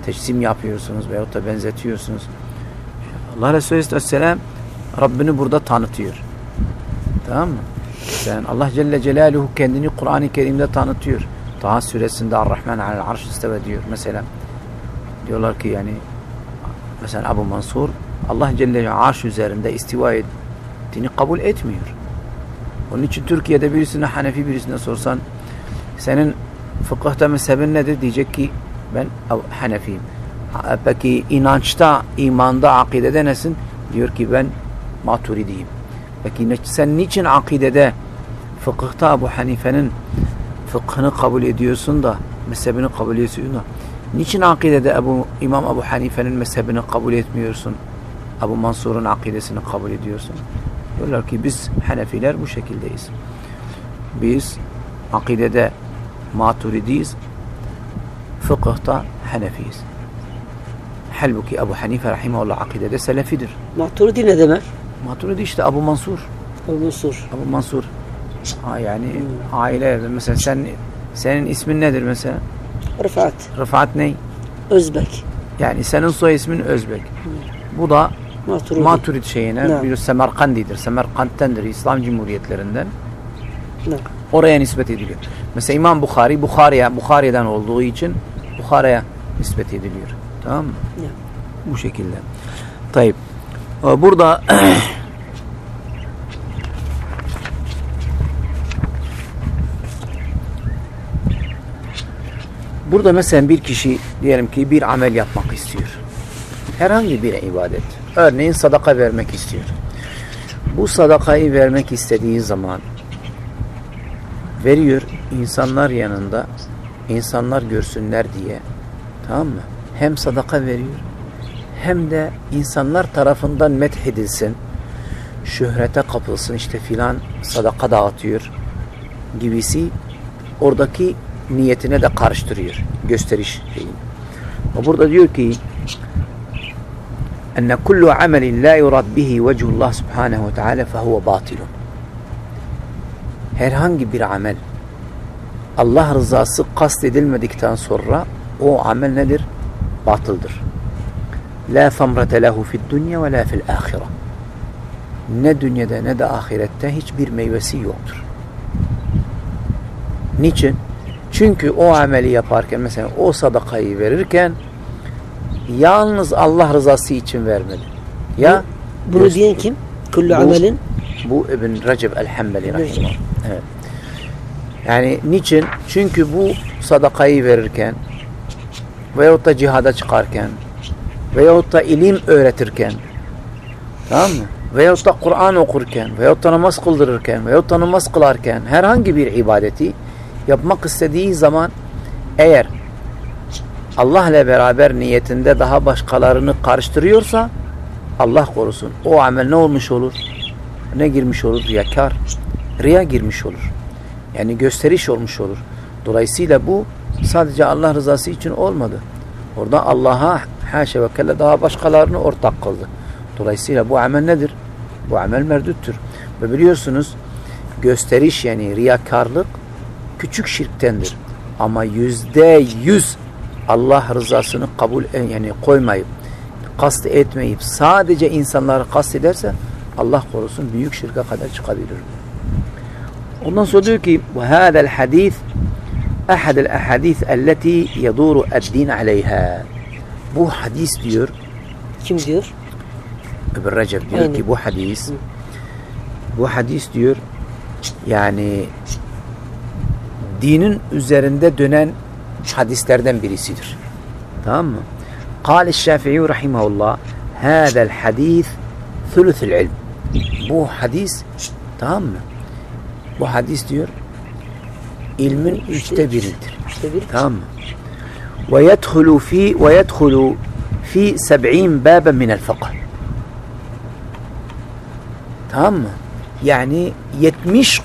teçsim yapıyorsunuz veyahut da benzetiyorsunuz. Allah Resulü Aleyhisselam Rabbini burada tanıtıyor. Tamam mı? Sen Allah Celle Celaluhu kendini Kur'an-ı Kerim'de tanıtıyor. Taha suresinde Ar-Rahman alel arş isteve diyor mesela. Diyorlar ki yani mesela Abu Mansur Allah Celle arş üzerinde istiva ettiğini kabul etmiyor. Onun için Türkiye'de birisine Hanefi birisine sorsan senin fıkıhta mezhebin nedir diyecek ki ben Hanefiyim. Peki inançta, imanda, akidede nesin? Diyor ki ben maturidiyim. Peki sen niçin akidede fıkıhta Abu Hanife'nin fıkhını kabul ediyorsun da mezhebini kabul ediyorsun da niçin akidede Ebu, İmam Abu Hanife'nin mezhebini kabul etmiyorsun? Abu Mansur'un akidesini kabul ediyorsun. Diyorlar ki biz Hanefiler bu şekildeyiz. Biz akidede maturidiyiz, fıkıhta Hanefiyiz. Halbuki Ebu Hanife rahimahullah akidede selefidir. Maturidi ne demek? Maturidi işte Abu Mansur. Abu Mansur. Abu Mansur. Ha yani hmm. aile mesela sen senin ismin nedir mesela? Rıfat. Rıfat ne? Özbek. Yani senin soy ismin Özbek. Hmm. Bu da Maturidi, Maturid şeyine ne? bir Semerkandidir. Semerkant'tendir İslam Cumhuriyetlerinden. Ne? Oraya nispet ediliyor. Mesela İmam Bukhari Bukhari'ye Bukhari'den olduğu için Bukhari'ye nispet ediliyor. Tamam mı? Ne? Bu şekilde. Tayyip. Burada Burada mesela bir kişi diyelim ki bir amel yapmak istiyor. Herhangi bir ibadet. Örneğin sadaka vermek istiyor. Bu sadakayı vermek istediği zaman veriyor insanlar yanında insanlar görsünler diye. Tamam mı? Hem sadaka veriyor hem de insanlar tarafından methedilsin. Şöhrete kapılsın işte filan sadaka dağıtıyor gibisi oradaki niyetine de karıştırıyor. Gösteriş şeyi. Burada diyor ki أن كل عمل لا يراد به وجه الله سبحانه وتعالى فهو باطل herhangi bir amel Allah rızası kast edilmedikten sonra o amel nedir? Batıldır. La famrate lehu fid dunya ve la fil ahire. Ne dünyada ne de ahirette hiçbir meyvesi yoktur. Niçin? Çünkü o ameli yaparken mesela o sadakayı verirken yalnız Allah rızası için vermeli. Ya bu, bunu diyen kim? Kullu amelin bu İbn Recep el-Hembeli rahimahullah. Evet. Yani niçin? Çünkü bu sadakayı verirken veyahut da cihada çıkarken veyahut da ilim öğretirken tamam mı? veyahut da Kur'an okurken veyahut da namaz kıldırırken veyahut da namaz kılarken herhangi bir ibadeti yapmak istediği zaman eğer Allah ile beraber niyetinde daha başkalarını karıştırıyorsa Allah korusun. O amel ne olmuş olur? Ne girmiş olur? Riyakar. Riya girmiş olur. Yani gösteriş olmuş olur. Dolayısıyla bu sadece Allah rızası için olmadı. Orada Allah'a haşa ve kelle daha başkalarını ortak kıldı. Dolayısıyla bu amel nedir? Bu amel merduttur. Ve biliyorsunuz gösteriş yani riyakarlık küçük şirktendir. Ama yüzde yüz Allah rızasını kabul yani koymayıp kast etmeyip sadece insanları kast ederse Allah korusun büyük şirke kadar çıkabilir. Ondan sonra diyor ki bu hadal hadis ahad el ahadis elleti yaduru eddin. Bu hadis diyor. Kim diyor? İbn Recep diyor Aynen. ki bu hadis bu hadis diyor yani dinin üzerinde dönen hadislerden birisidir. Tamam mı? قال الشافعي رحمه الله هذا الحديث ثلث العلم bu hadis tamam mı? Bu hadis diyor ilmin üçte biridir. İşte bir tamam mı? ويدخل في ويدخل في سبعين بابا من الفقه tamam mı? Yani 70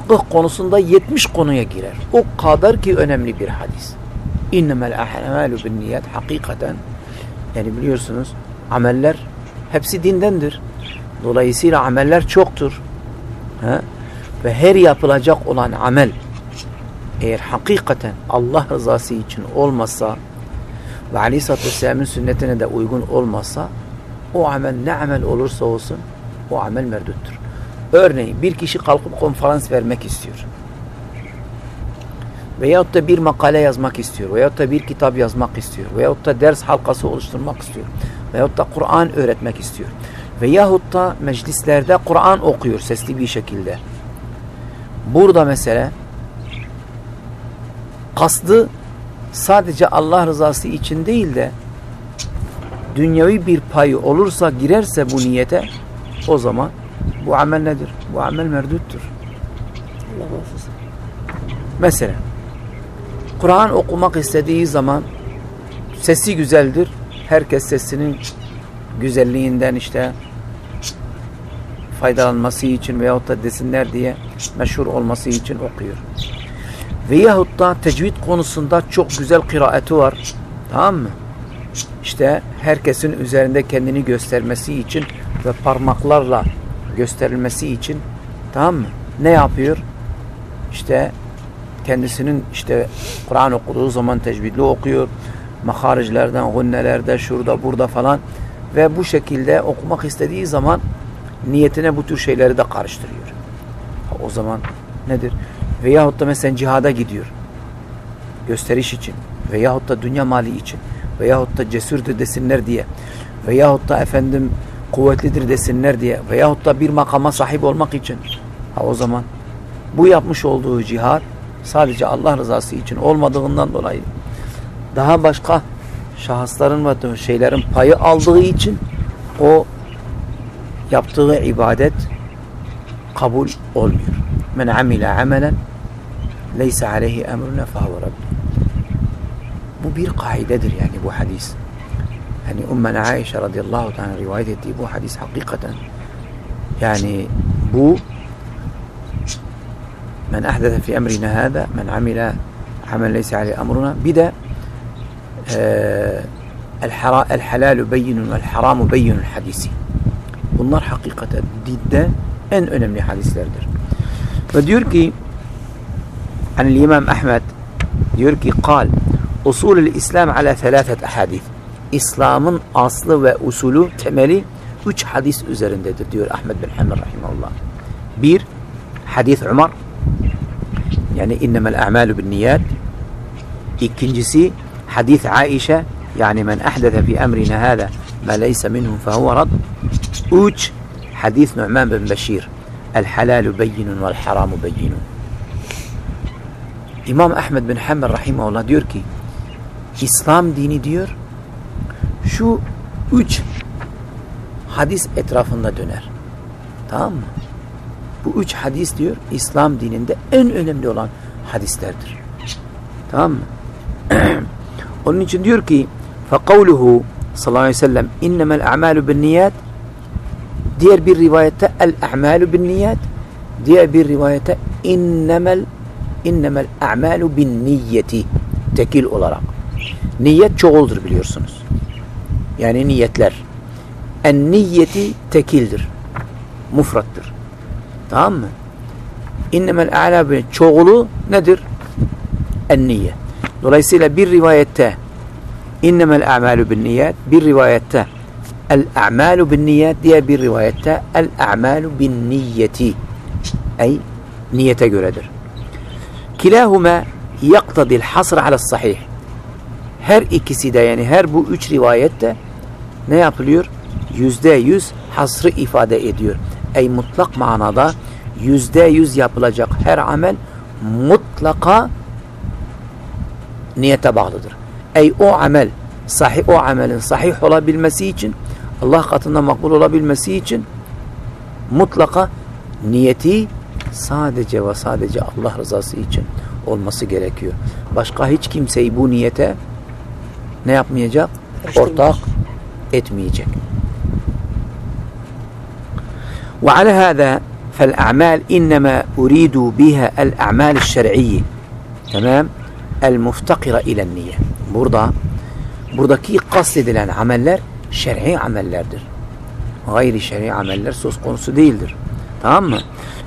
fıkıh konusunda 70 konuya girer. O kadar ki önemli bir hadis. İnnemel ahmalu bin niyet hakikaten yani biliyorsunuz ameller hepsi dindendir. Dolayısıyla ameller çoktur. Ha? Ve her yapılacak olan amel eğer hakikaten Allah rızası için olmazsa ve Aleyhisselatü Vesselam'ın sünnetine de uygun olmazsa o amel ne amel olursa olsun o amel merduttur. Örneğin bir kişi kalkıp konferans vermek istiyor. Veyahut da bir makale yazmak istiyor. Veyahut da bir kitap yazmak istiyor. Veyahut da ders halkası oluşturmak istiyor. Veyahut da Kur'an öğretmek istiyor. Veyahut da meclislerde Kur'an okuyor sesli bir şekilde. Burada mesela kasdı sadece Allah rızası için değil de dünyavi bir payı olursa girerse bu niyete o zaman bu amel nedir? Bu amel merduttur. Allah muhafaza. Mesela Kur'an okumak istediği zaman sesi güzeldir. Herkes sesinin güzelliğinden işte faydalanması için veyahut da desinler diye meşhur olması için okuyor. Veyahut da tecvid konusunda çok güzel kıraati var. Tamam mı? İşte herkesin üzerinde kendini göstermesi için ve parmaklarla gösterilmesi için tamam mı? Ne yapıyor? İşte kendisinin işte Kur'an okuduğu zaman tecvidli okuyor. Mahariclerden, gunnelerde, şurada, burada falan ve bu şekilde okumak istediği zaman niyetine bu tür şeyleri de karıştırıyor. O zaman nedir? Veyahut da mesela cihada gidiyor. Gösteriş için. Veyahut da dünya mali için. Veyahut da cesurdur desinler diye. Veyahut da efendim kuvvetlidir desinler diye. Veyahut da bir makama sahip olmak için. Ha o zaman bu yapmış olduğu cihad sadece Allah rızası için olmadığından dolayı daha başka şahısların ve şeylerin payı aldığı için o yaptığı ibadet kabul olmuyor. Men amile amelen leysa aleyhi emruna radd. Bu bir kaidedir yani bu hadis. يعني أمنا عائشة رضي الله تعالى عن رواية تيبو حديث حقيقة. يعني بو من أحدث في أمرنا هذا من عمل عمل ليس عليه أمرنا بدا آه الحلال بين والحرام بين الحديث. Bunlar حقيقة جدا. en önemli hadislerdir. Ve diyor ki عن الإمام أحمد diyor ki قال أصول الإسلام على ثلاثة أحاديث. İslam'ın aslı ve usulü temeli üç hadis üzerindedir diyor Ahmed bin Hanbel rahimahullah. Bir, hadis Ömer yani innemel a'malu bin niyat. İkincisi hadis Aişe yani men ahdete fi emrina hâzâ ma leyse minhu fehuve rad. Üç, hadis Nu'man bin Beşir. El halalu beyinun vel haramu beyinun. İmam Ahmed bin Hanbel rahimahullah diyor ki İslam dini diyor şu üç hadis etrafında döner. Tamam mı? Bu üç hadis diyor İslam dininde en önemli olan hadislerdir. Tamam mı? Onun için diyor ki فَقَوْلُهُ sallallahu aleyhi ve sellem اِنَّمَا الْاَعْمَالُ بِالنِّيَاتِ Diğer bir rivayette el-a'malu bin niyet. Diğer bir rivayette innemel innemel a'malu bin niyeti. Tekil olarak. Niyet çoğuldur biliyorsunuz. Yani niyetler. En niyeti tekildir. Mufrattır. Tamam mı? İnnemel a'la bin çoğulu nedir? En niyet. Dolayısıyla bir rivayette innemel a'malu bin niyet bir rivayette el-a'malu bin niyet diye bir rivayette el-a'malu bin niyeti ey niyete göredir. Kilahuma yaktadil hasr ala sahih. Her ikisi de yani her bu üç rivayette ne yapılıyor? Yüzde yüz hasrı ifade ediyor. Ey mutlak manada yüzde yüz yapılacak her amel mutlaka niyete bağlıdır. Ey o amel sahih o amelin sahih olabilmesi için Allah katında makbul olabilmesi için mutlaka niyeti sadece ve sadece Allah rızası için olması gerekiyor. Başka hiç kimseyi bu niyete ne yapmayacak? Ortak etmeyecek. وعلى هذا فالأعمال إنما أريد بها الأعمال الشرعية تمام المفتقرة إلى النية burada buradaki kastedilen ameller şer'i amellerdir. Gayri şer'i ameller söz konusu değildir. Tamam mı?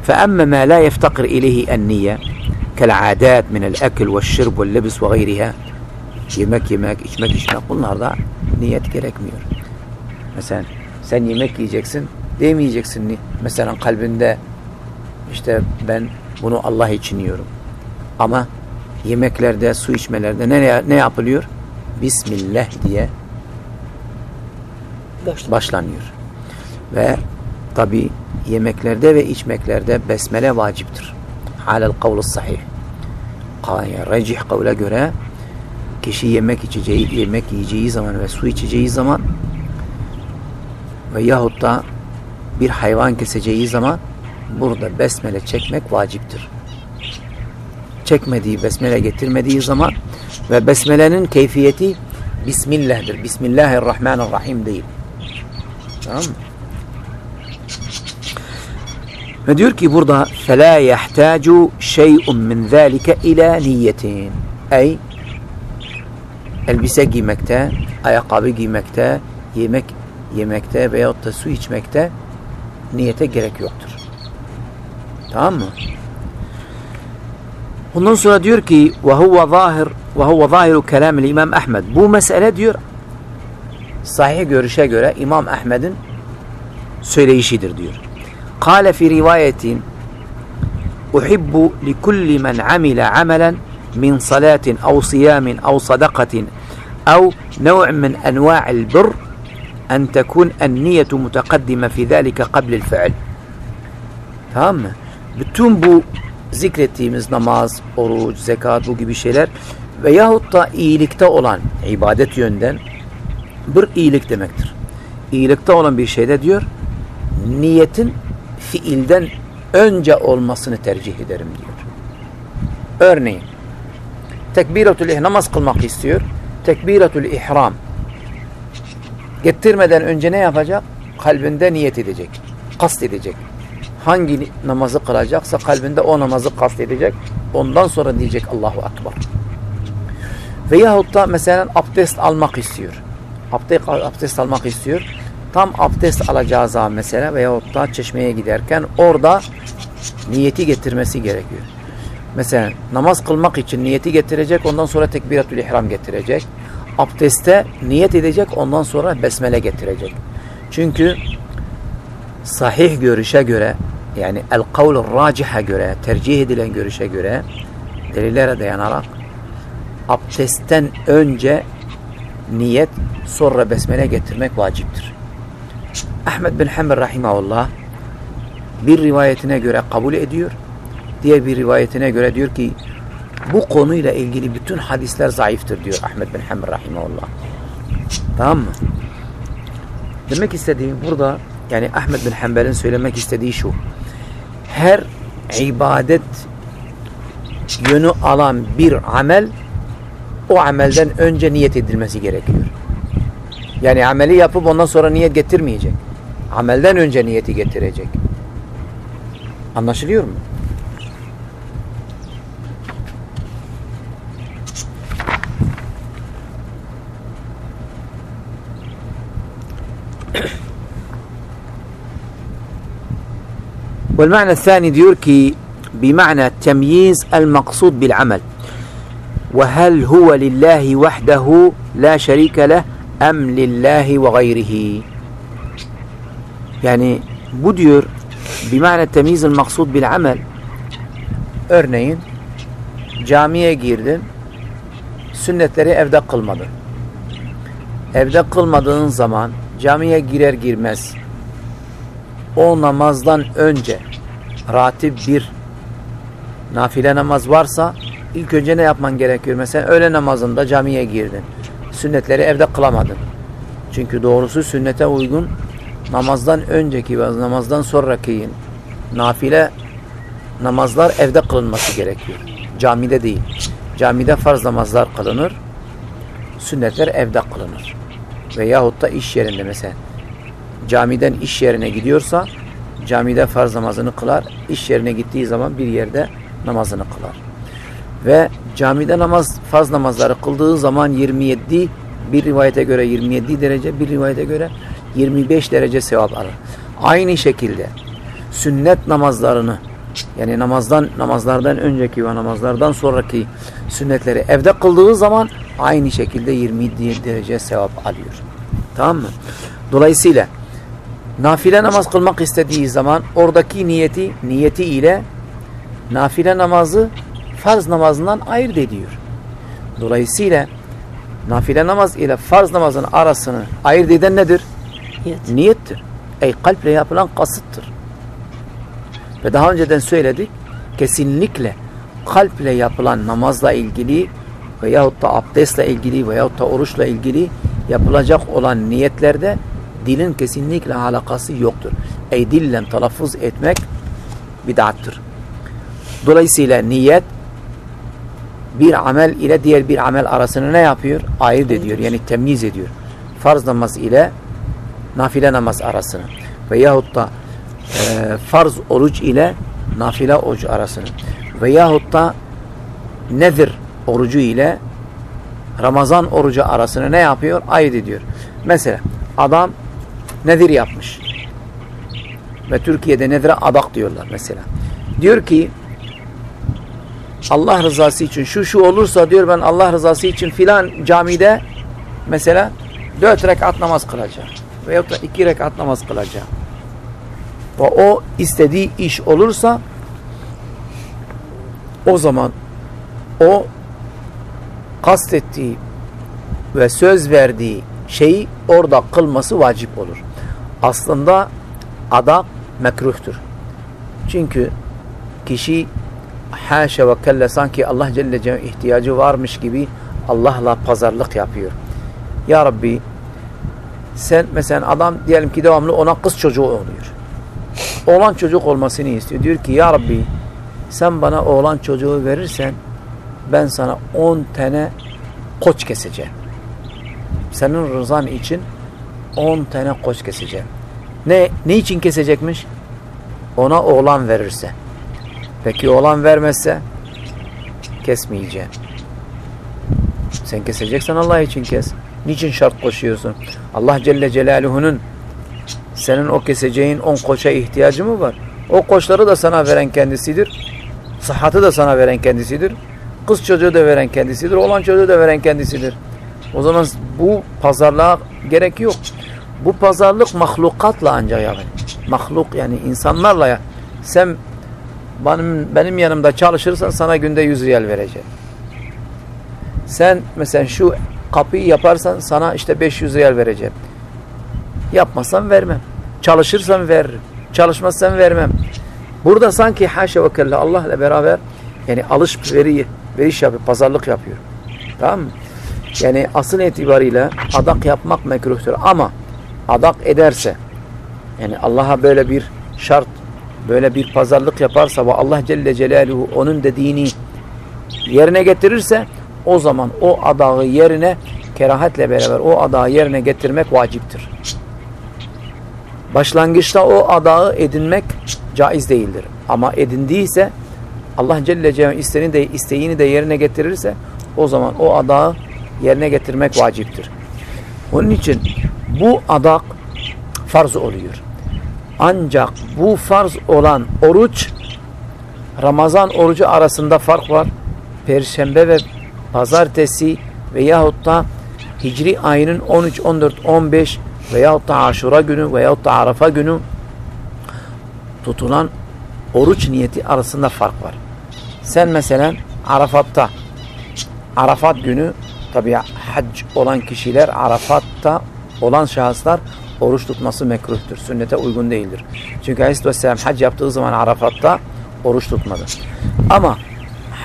فأما ما لا يفتقر إليه النية كالعادات من الأكل والشرب واللبس وغيرها yemek yemek, içmek içmek bunlarda niyet gerekmiyor. Mesela sen yemek yiyeceksin, demeyeceksin mesela kalbinde işte ben bunu Allah için yiyorum. Ama yemeklerde, su içmelerde ne, ne yapılıyor? Bismillah diye başlanıyor. Ve tabi yemeklerde ve içmeklerde besmele vaciptir. Halel kavlu sahih. Recih kavle göre kişi yemek içeceği, yemek yiyeceği zaman ve su içeceği zaman ve yahut da bir hayvan keseceği zaman burada besmele çekmek vaciptir. Çekmediği, besmele getirmediği zaman ve besmelenin keyfiyeti Bismillah'dır. Bismillahirrahmanirrahim değil. Tamam mı? Ve diyor ki burada فَلَا يَحْتَاجُ شَيْءٌ مِنْ ذَٰلِكَ اِلَى niyetin. Ey elbise giymekte, ayakkabı giymekte, yemek yemekte veyahut da su içmekte niyete gerek yoktur. Tamam mı? Ondan sonra diyor ki ve huve zahir ve huve zahiru kelamil İmam Ahmed. Bu mesele diyor sahih görüşe göre İmam Ahmed'in söyleyişidir diyor. Kale fi rivayetin Uhibbu li kulli men amile amelen min salatin av siyamin av sadakatin nev'in min enva'il bir en tekun en niyetu mutakaddime fi zalika qablil fi'l. Tamam mı? Bütün bu zikrettiğimiz namaz, oruç, zekat bu gibi şeyler veyahut da iyilikte olan ibadet yönden bir iyilik demektir. İyilikte olan bir şeyde diyor niyetin fiilden önce olmasını tercih ederim diyor. Örneğin tekbiratul namaz kılmak istiyor. Tekbiratul ihram getirmeden önce ne yapacak? Kalbinde niyet edecek. Kast edecek. Hangi namazı kılacaksa kalbinde o namazı kast edecek. Ondan sonra diyecek Allahu Akbar. Veyahut da mesela abdest almak istiyor. Abdest, abdest almak istiyor. Tam abdest alacağı zaman mesela veyahut da çeşmeye giderken orada niyeti getirmesi gerekiyor. Mesela namaz kılmak için niyeti getirecek ondan sonra tekbiratül ihram getirecek. Abdeste niyet edecek ondan sonra besmele getirecek. Çünkü sahih görüşe göre yani el kavlur raciha göre tercih edilen görüşe göre delillere dayanarak abdestten önce niyet sonra besmele getirmek vaciptir. Ahmet bin Hanbel rahimahullah bir rivayetine göre kabul ediyor. Diğer bir rivayetine göre diyor ki bu konuyla ilgili bütün hadisler zayıftır diyor Ahmet bin Hanbel rahimahullah. Tamam mı? Demek istediğim burada yani Ahmet bin Hanbel'in söylemek istediği şu. Her ibadet yönü alan bir amel o amelden önce niyet edilmesi gerekiyor. Yani ameli yapıp ondan sonra niyet getirmeyecek. Amelden önce niyeti getirecek. Anlaşılıyor mu? والمعنى الثاني diyor ki بمعنى تمييز المقصود بالعمل وهل هو لله وحده لا شريك له أم لله وغيره yani bu diyor بمعنى تمييز المقصود بالعمل örneğin camiye girdin sünnetleri evde kılmadın evde kılmadığın zaman camiye girer girmez o namazdan önce ratip bir nafile namaz varsa ilk önce ne yapman gerekiyor? Mesela öğle namazında camiye girdin. Sünnetleri evde kılamadın. Çünkü doğrusu sünnete uygun namazdan önceki ve namazdan sonraki nafile namazlar evde kılınması gerekiyor. Camide değil. Camide farz namazlar kılınır. Sünnetler evde kılınır. Veyahut da iş yerinde mesela. Camiden iş yerine gidiyorsa camide farz namazını kılar. İş yerine gittiği zaman bir yerde namazını kılar. Ve camide namaz farz namazları kıldığı zaman 27 bir rivayete göre 27 derece bir rivayete göre 25 derece sevap alır. Aynı şekilde sünnet namazlarını yani namazdan namazlardan önceki ve namazlardan sonraki sünnetleri evde kıldığı zaman aynı şekilde 27 derece sevap alıyor. Tamam mı? Dolayısıyla nafile namaz kılmak istediği zaman oradaki niyeti niyeti ile nafile namazı farz namazından ayırt ediyor. Dolayısıyla nafile namaz ile farz namazın arasını ayırt eden nedir? Niyet. Niyettir. Ey kalple yapılan kasıttır. Ve daha önceden söyledik kesinlikle kalple yapılan namazla ilgili veyahut da abdestle ilgili veyahut da oruçla ilgili yapılacak olan niyetlerde dilin kesinlikle alakası yoktur. Ey dillen telaffuz etmek bid'attır. Dolayısıyla niyet bir amel ile diğer bir amel arasını ne yapıyor? Ayırt ediyor. Yani temyiz ediyor. Farz namaz ile nafile namaz arasını. Veyahut da e, farz oruç ile nafile oruç arasını. Veyahut da nedir orucu ile Ramazan orucu arasını ne yapıyor? Ayırt ediyor. Mesela adam nedir yapmış. Ve Türkiye'de nedire adak diyorlar mesela. Diyor ki Allah rızası için şu şu olursa diyor ben Allah rızası için filan camide mesela dört rekat namaz kılacağım. Veyahut da iki rekat namaz kılacağım. Ve o istediği iş olursa o zaman o kastettiği ve söz verdiği şeyi orada kılması vacip olur. Aslında adak mekruhtur. Çünkü kişi haşa ve kelle sanki Allah Celle Celle ihtiyacı varmış gibi Allah'la pazarlık yapıyor. Ya Rabbi sen mesela adam diyelim ki devamlı ona kız çocuğu oluyor. Oğlan çocuk olmasını istiyor. Diyor ki ya Rabbi sen bana oğlan çocuğu verirsen ben sana 10 tane koç keseceğim. Senin rızan için 10 tane koç keseceğim. Ne, ne için kesecekmiş? Ona oğlan verirse. Peki oğlan vermezse kesmeyeceğim. Sen keseceksen Allah için kes. Niçin şart koşuyorsun? Allah Celle Celaluhu'nun senin o keseceğin on koça ihtiyacı mı var? O koçları da sana veren kendisidir. Sıhhatı da sana veren kendisidir. Kız çocuğu da veren kendisidir. Olan çocuğu da veren kendisidir. O zaman bu pazarlığa gerek yok. Bu pazarlık mahlukatla ancak yani. Mahluk yani insanlarla ya. Sen benim, benim yanımda çalışırsan sana günde 100 riyal vereceğim. Sen mesela şu kapıyı yaparsan sana işte 500 riyal vereceğim. Yapmazsan vermem. Çalışırsan veririm. Çalışmazsan vermem. Burada sanki haşa ve kella Allah ile beraber yani alış veri, veriş yapıyor, pazarlık yapıyor. Tamam mı? Yani asıl itibariyle adak yapmak mekruhtur ama adak ederse yani Allah'a böyle bir şart böyle bir pazarlık yaparsa ve Allah Celle Celaluhu onun dediğini yerine getirirse o zaman o adağı yerine kerahatle beraber o adağı yerine getirmek vaciptir. Başlangıçta o adağı edinmek caiz değildir. Ama edindiyse Allah Celle Celaluhu isteğini de, isteğini de yerine getirirse o zaman o adağı yerine getirmek vaciptir. Onun için bu adak farz oluyor. Ancak bu farz olan oruç Ramazan orucu arasında fark var. Perşembe ve pazartesi veyahut da Hicri ayının 13, 14, 15 veyahut da Aşura günü veyahut da Arafa günü tutulan oruç niyeti arasında fark var. Sen mesela Arafat'ta Arafat günü tabi hac olan kişiler Arafat'ta olan şahıslar oruç tutması mekruhtur. Sünnete uygun değildir. Çünkü Aleyhisselam hac yaptığı zaman Arafat'ta oruç tutmadı. Ama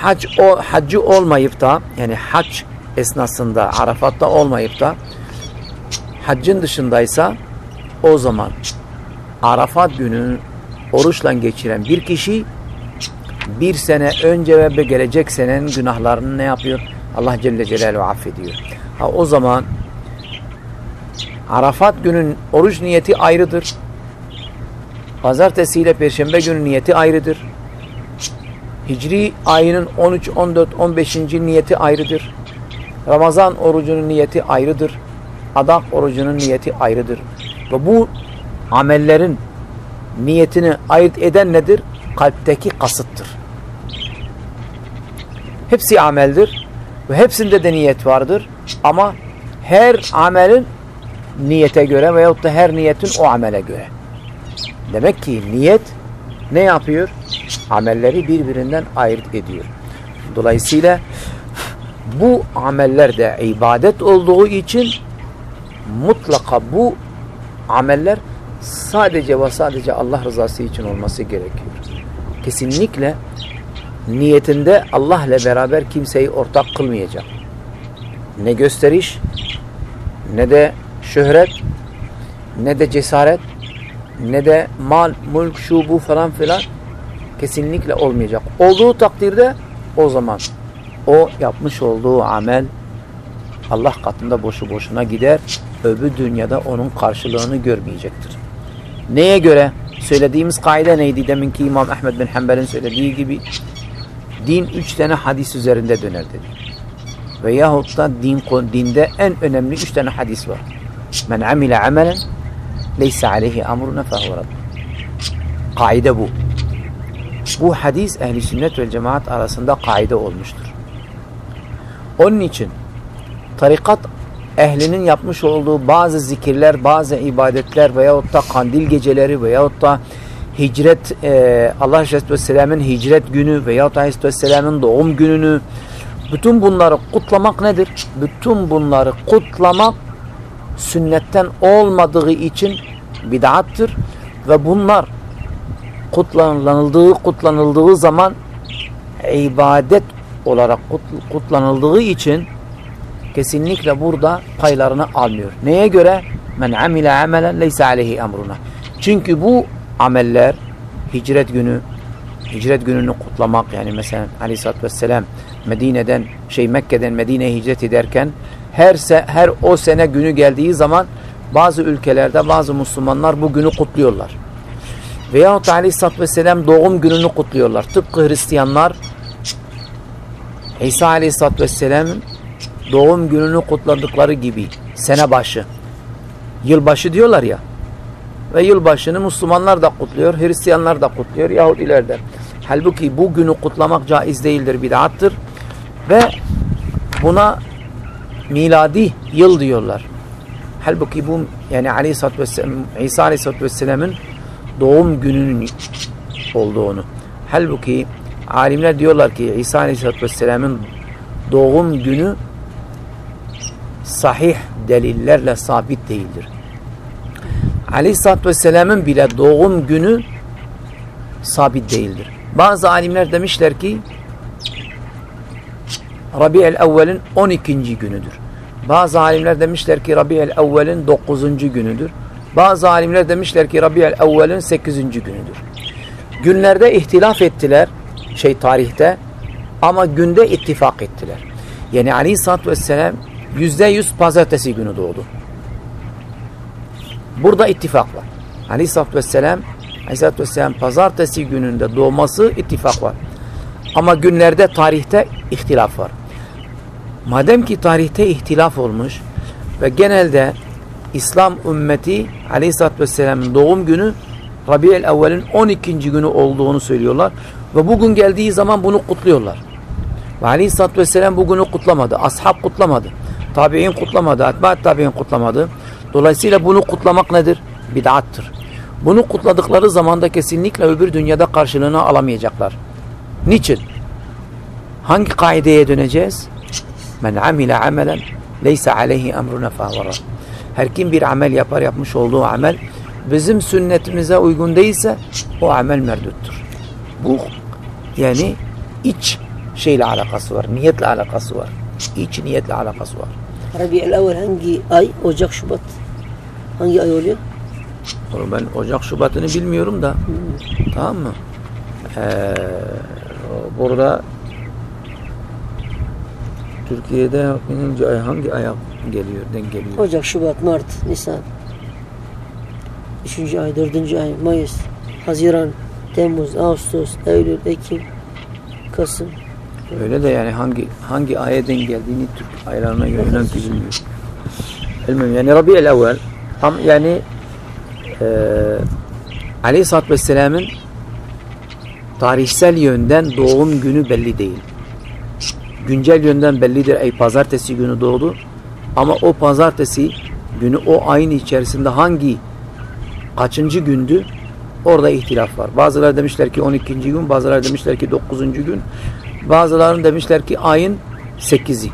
hac o haccı olmayıp da yani hac esnasında Arafat'ta olmayıp da haccın dışındaysa o zaman Arafat günü oruçla geçiren bir kişi bir sene önce ve gelecek senenin günahlarını ne yapıyor? Allah Celle Celaluhu affediyor. Ha, o zaman Arafat günün oruç niyeti ayrıdır. Pazartesi ile Perşembe günü niyeti ayrıdır. Hicri ayının 13, 14, 15. niyeti ayrıdır. Ramazan orucunun niyeti ayrıdır. Adak orucunun niyeti ayrıdır. Ve bu amellerin niyetini ayırt eden nedir? Kalpteki kasıttır. Hepsi ameldir ve hepsinde de niyet vardır. Ama her amelin niyete göre veyahut da her niyetin o amele göre. Demek ki niyet ne yapıyor? Amelleri birbirinden ayırt ediyor. Dolayısıyla bu ameller de ibadet olduğu için mutlaka bu ameller sadece ve sadece Allah rızası için olması gerekiyor. Kesinlikle niyetinde Allah ile beraber kimseyi ortak kılmayacak. Ne gösteriş, ne de şöhret, ne de cesaret, ne de mal, mülk, şu bu falan filan kesinlikle olmayacak. Olduğu takdirde o zaman o yapmış olduğu amel Allah katında boşu boşuna gider. Öbür dünyada onun karşılığını görmeyecektir. Neye göre? Söylediğimiz kaide neydi? Deminki İmam Ahmed bin Hanbel'in söylediği gibi din üç tane hadis üzerinde döner dedi. Veyahut da din, dinde en önemli üç tane hadis var. Men amile amelen leysa aleyhi amruna fehuve Kaide bu. Bu hadis ehli sünnet ve cemaat arasında kaide olmuştur. Onun için tarikat ehlinin yapmış olduğu bazı zikirler, bazı ibadetler veyahut da kandil geceleri veyahut da hicret e, Allah Aleyhisselatü Vesselam'ın hicret günü veyahut Aleyhisselatü Vesselam'ın doğum gününü bütün bunları kutlamak nedir? Bütün bunları kutlamak sünnetten olmadığı için bid'attır ve bunlar kutlanıldığı kutlanıldığı zaman ibadet olarak kutlanıldığı için kesinlikle burada paylarını almıyor. Neye göre? Men amile amelen leysa aleyhi emruna. Çünkü bu ameller hicret günü hicret gününü kutlamak yani mesela aleyhissalatü vesselam Medine'den şey Mekke'den Medine'ye hicret ederken her se, her o sene günü geldiği zaman bazı ülkelerde bazı Müslümanlar bu günü kutluyorlar. Veyahut aleyhissalatü vesselam doğum gününü kutluyorlar. Tıpkı Hristiyanlar İsa aleyhissalatü vesselam'ın doğum gününü kutladıkları gibi sene başı, yılbaşı diyorlar ya ve yılbaşını Müslümanlar da kutluyor, Hristiyanlar da kutluyor, Yahudiler de. Halbuki bu günü kutlamak caiz değildir, bid'attır ve buna miladi yıl diyorlar. Halbuki bu yani Aleyhisselatü Vesselam, İsa Aleyhisselatü Vesselam'ın doğum gününün olduğunu. Halbuki alimler diyorlar ki İsa Aleyhisselatü Vesselam'ın doğum günü sahih delillerle sabit değildir. Aleyhisselatü Vesselam'ın bile doğum günü sabit değildir. Bazı alimler demişler ki Rabi'el evvelin 12. günüdür. Bazı alimler demişler ki Rabi'el evvelin 9. günüdür. Bazı alimler demişler ki Rabi'el evvelin 8. günüdür. Günlerde ihtilaf ettiler şey tarihte ama günde ittifak ettiler. Yani Aleyhisselatü Vesselam yüzde yüz pazartesi günü doğdu. Burada ittifak var. Aleyhisselatü Vesselam Aleyhisselatü Vesselam pazartesi gününde doğması ittifak var. Ama günlerde tarihte ihtilaf var. Madem ki tarihte ihtilaf olmuş ve genelde İslam ümmeti Aleyhisselatü Vesselam'ın doğum günü Rabi'el evvelin 12. günü olduğunu söylüyorlar. Ve bugün geldiği zaman bunu kutluyorlar. Ve Aleyhisselatü Vesselam bugünü kutlamadı. Ashab kutlamadı. Tabi'in kutlamadı. Atba'at tabi'in kutlamadı. Dolayısıyla bunu kutlamak nedir? Bid'attır. Bunu kutladıkları zaman da kesinlikle öbür dünyada karşılığını alamayacaklar. Niçin? Hangi kaideye döneceğiz? Men amile amelen leysa aleyhi emruna fahvara. Her kim bir amel yapar yapmış olduğu amel bizim sünnetimize uygun değilse o amel merduttur. Bu yani iç şeyle alakası var, niyetle alakası var. İç niyetle alakası var. Rabi'el evvel hangi ay? Ocak, Şubat. Hangi ay oluyor? Onu ben Ocak Şubat'ını bilmiyorum da tamam mı? Ee, burada Türkiye'de birinci ay hangi aya geliyor, denk geliyor? Ocak, Şubat, Mart, Nisan. Üçüncü ay, dördüncü ay, Mayıs, Haziran, Temmuz, Ağustos, Eylül, Ekim, Kasım. Öyle de yani hangi hangi aya denk geldiğini Türk aylarına göre ki bilmiyor. Bilmiyorum yani Rabi'el evvel tam yani e, Aleyhisselatü Vesselam'ın tarihsel yönden doğum günü belli değil. Güncel yönden bellidir. Ey pazartesi günü doğdu. Ama o pazartesi günü o ayın içerisinde hangi kaçıncı gündü orada ihtilaf var. Bazıları demişler ki 12. gün, bazıları demişler ki 9. gün. Bazıları demişler ki ayın 8'i.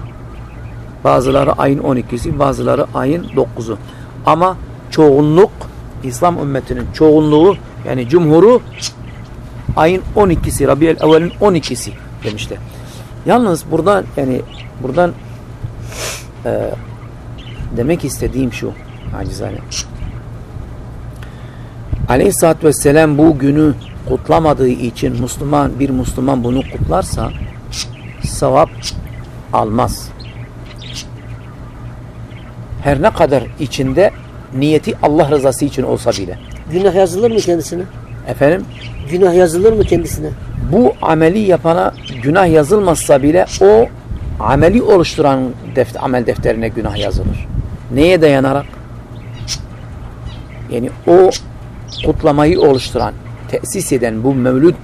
Bazıları ayın 12'si, bazıları ayın 9'u. Ama çoğunluk İslam ümmetinin çoğunluğu yani cumhuru ayın 12'si, Rabi'el evvelin 12'si demişler. Yalnız buradan yani buradan e, demek istediğim şu acizane. Aleyhisselatü Vesselam bu günü kutlamadığı için Müslüman bir Müslüman bunu kutlarsa sevap almaz. Her ne kadar içinde niyeti Allah rızası için olsa bile. Günah yazılır mı kendisine? Efendim Günah yazılır mı kendisine? bu ameli yapana günah yazılmazsa bile o ameli oluşturan deft amel defterine günah yazılır. Neye dayanarak? Yani o kutlamayı oluşturan, tesis eden, bu mevlüt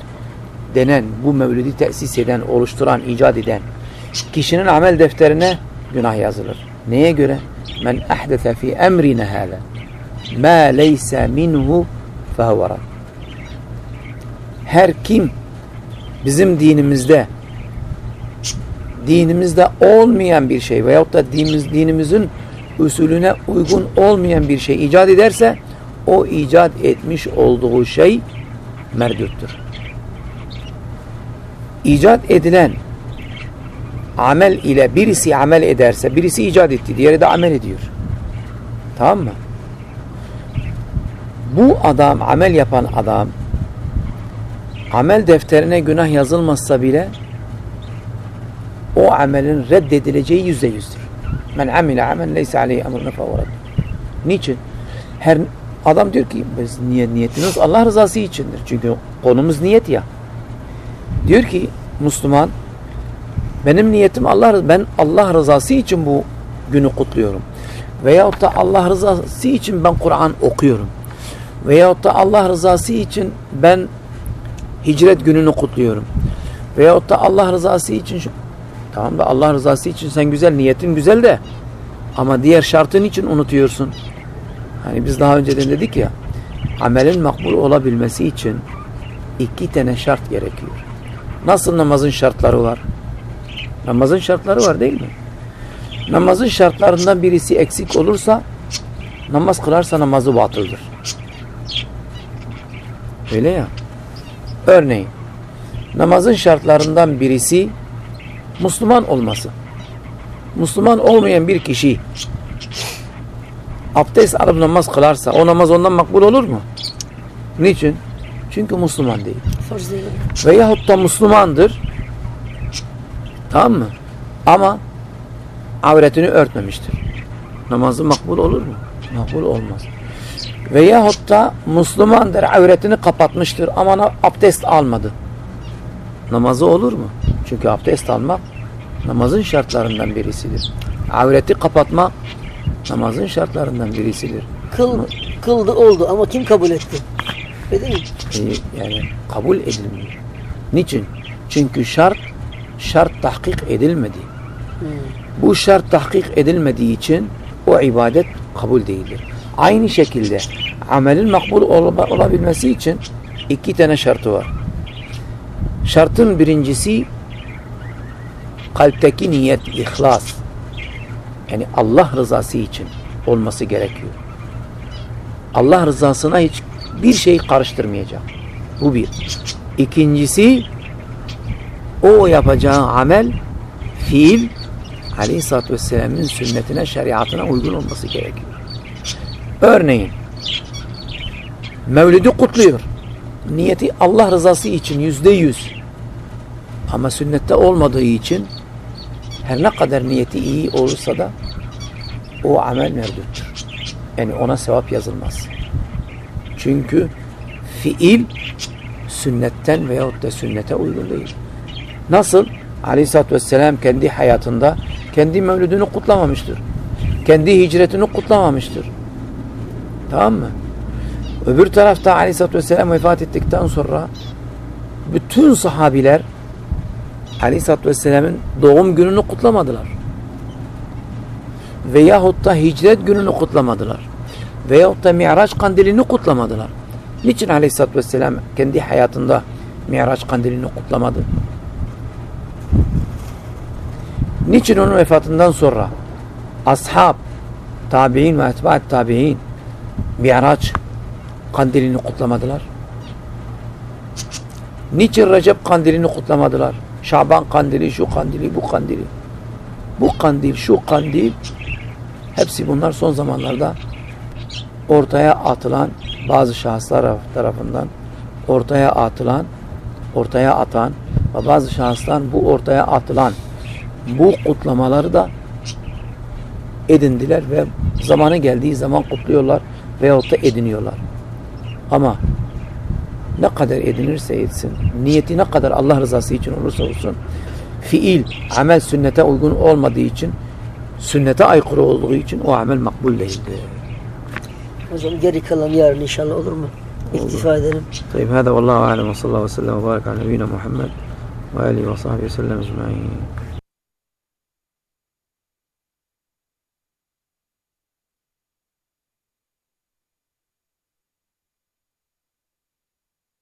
denen, bu mevlüdü tesis eden, oluşturan, icat eden kişinin amel defterine günah yazılır. Neye göre? Men ahdese fi emrine hâle ma leyse minhu fehuve Her kim bizim dinimizde dinimizde olmayan bir şey veyahut da dinimiz, dinimizin usulüne uygun olmayan bir şey icat ederse o icat etmiş olduğu şey merduttur. İcat edilen amel ile birisi amel ederse birisi icat etti, diğeri de amel ediyor. Tamam mı? Bu adam, amel yapan adam amel defterine günah yazılmazsa bile o amelin reddedileceği yüzde yüzdür. Men amile amel leyse aleyhi emruna fevrad. Niçin? Her adam diyor ki biz niyet, niyetimiz Allah rızası içindir. Çünkü konumuz niyet ya. Diyor ki Müslüman benim niyetim Allah ben Allah rızası için bu günü kutluyorum. Veyahut da Allah rızası için ben Kur'an okuyorum. Veyahut da Allah rızası için ben hicret gününü kutluyorum. Veyahut da Allah rızası için şu, tamam da Allah rızası için sen güzel niyetin güzel de ama diğer şartın için unutuyorsun. Hani biz daha önceden dedik ya amelin makbul olabilmesi için iki tane şart gerekiyor. Nasıl namazın şartları var? Namazın şartları var değil mi? Namazın şartlarından birisi eksik olursa namaz kılarsa namazı batıldır. Öyle ya. Örneğin namazın şartlarından birisi Müslüman olması. Müslüman olmayan bir kişi abdest alıp namaz kılarsa o namaz ondan makbul olur mu? Niçin? Çünkü Müslüman değil. Veyahut da Müslümandır. Tamam mı? Ama avretini örtmemiştir. Namazı makbul olur mu? Makbul olmaz. Veyahut da Müslümandır, avretini kapatmıştır ama abdest almadı. Namazı olur mu? Çünkü abdest almak namazın şartlarından birisidir. Avreti kapatmak namazın şartlarından birisidir. Kıl, kıldı oldu ama kim kabul etti? Değil mi? Yani kabul edilmiyor. Niçin? Çünkü şart şart tahkik edilmedi. Hmm. Bu şart tahkik edilmediği için o ibadet kabul değildir. Aynı şekilde amelin makbul ol- olabilmesi için iki tane şartı var. Şartın birincisi kalpteki niyet, ihlas. Yani Allah rızası için olması gerekiyor. Allah rızasına hiç bir şey karıştırmayacak. Bu bir. İkincisi o yapacağı amel, fiil Aleyhisselatü Vesselam'ın sünnetine, şeriatına uygun olması gerekiyor. Örneğin Mevlid'i kutluyor. Niyeti Allah rızası için yüzde yüz. Ama sünnette olmadığı için her ne kadar niyeti iyi olursa da o amel mevcuttur. Yani ona sevap yazılmaz. Çünkü fiil sünnetten veyahut da sünnete uygun değil. Nasıl? Aleyhisselatü Vesselam kendi hayatında kendi mevlüdünü kutlamamıştır. Kendi hicretini kutlamamıştır. Tamam mı? Öbür tarafta Aleyhisselatü Vesselam vefat ettikten sonra bütün sahabiler Aleyhisselatü Vesselam'ın doğum gününü kutlamadılar. Veyahut da hicret gününü kutlamadılar. Veyahut da Mi'raç kandilini kutlamadılar. Niçin Aleyhisselatü Vesselam kendi hayatında Mi'raç kandilini kutlamadı? Niçin onun vefatından sonra ashab, tabi'in ve etba'at tabi'in Mi'raç kandilini kutlamadılar? Niçin Recep kandilini kutlamadılar? Şaban kandili, şu kandili, bu kandili. Bu kandil, şu kandil hepsi bunlar son zamanlarda ortaya atılan bazı şahıslar tarafından ortaya atılan ortaya atan ve bazı şahıslar bu ortaya atılan bu kutlamaları da edindiler ve zamanı geldiği zaman kutluyorlar veyahut da ediniyorlar. Ama ne kadar edinirse etsin, niyeti ne kadar Allah rızası için olursa olsun, fiil, amel sünnete uygun olmadığı için, sünnete aykırı olduğu için o amel makbul değildir. Hocam geri kalan yarın inşallah olur mu? İktifa edelim. Tayyip hâdâ vallâhu âlem ve sallallahu aleyhi ve sellem ve bârek ala Muhammed ve aleyhi ve sahbihi sellem ecmaîn.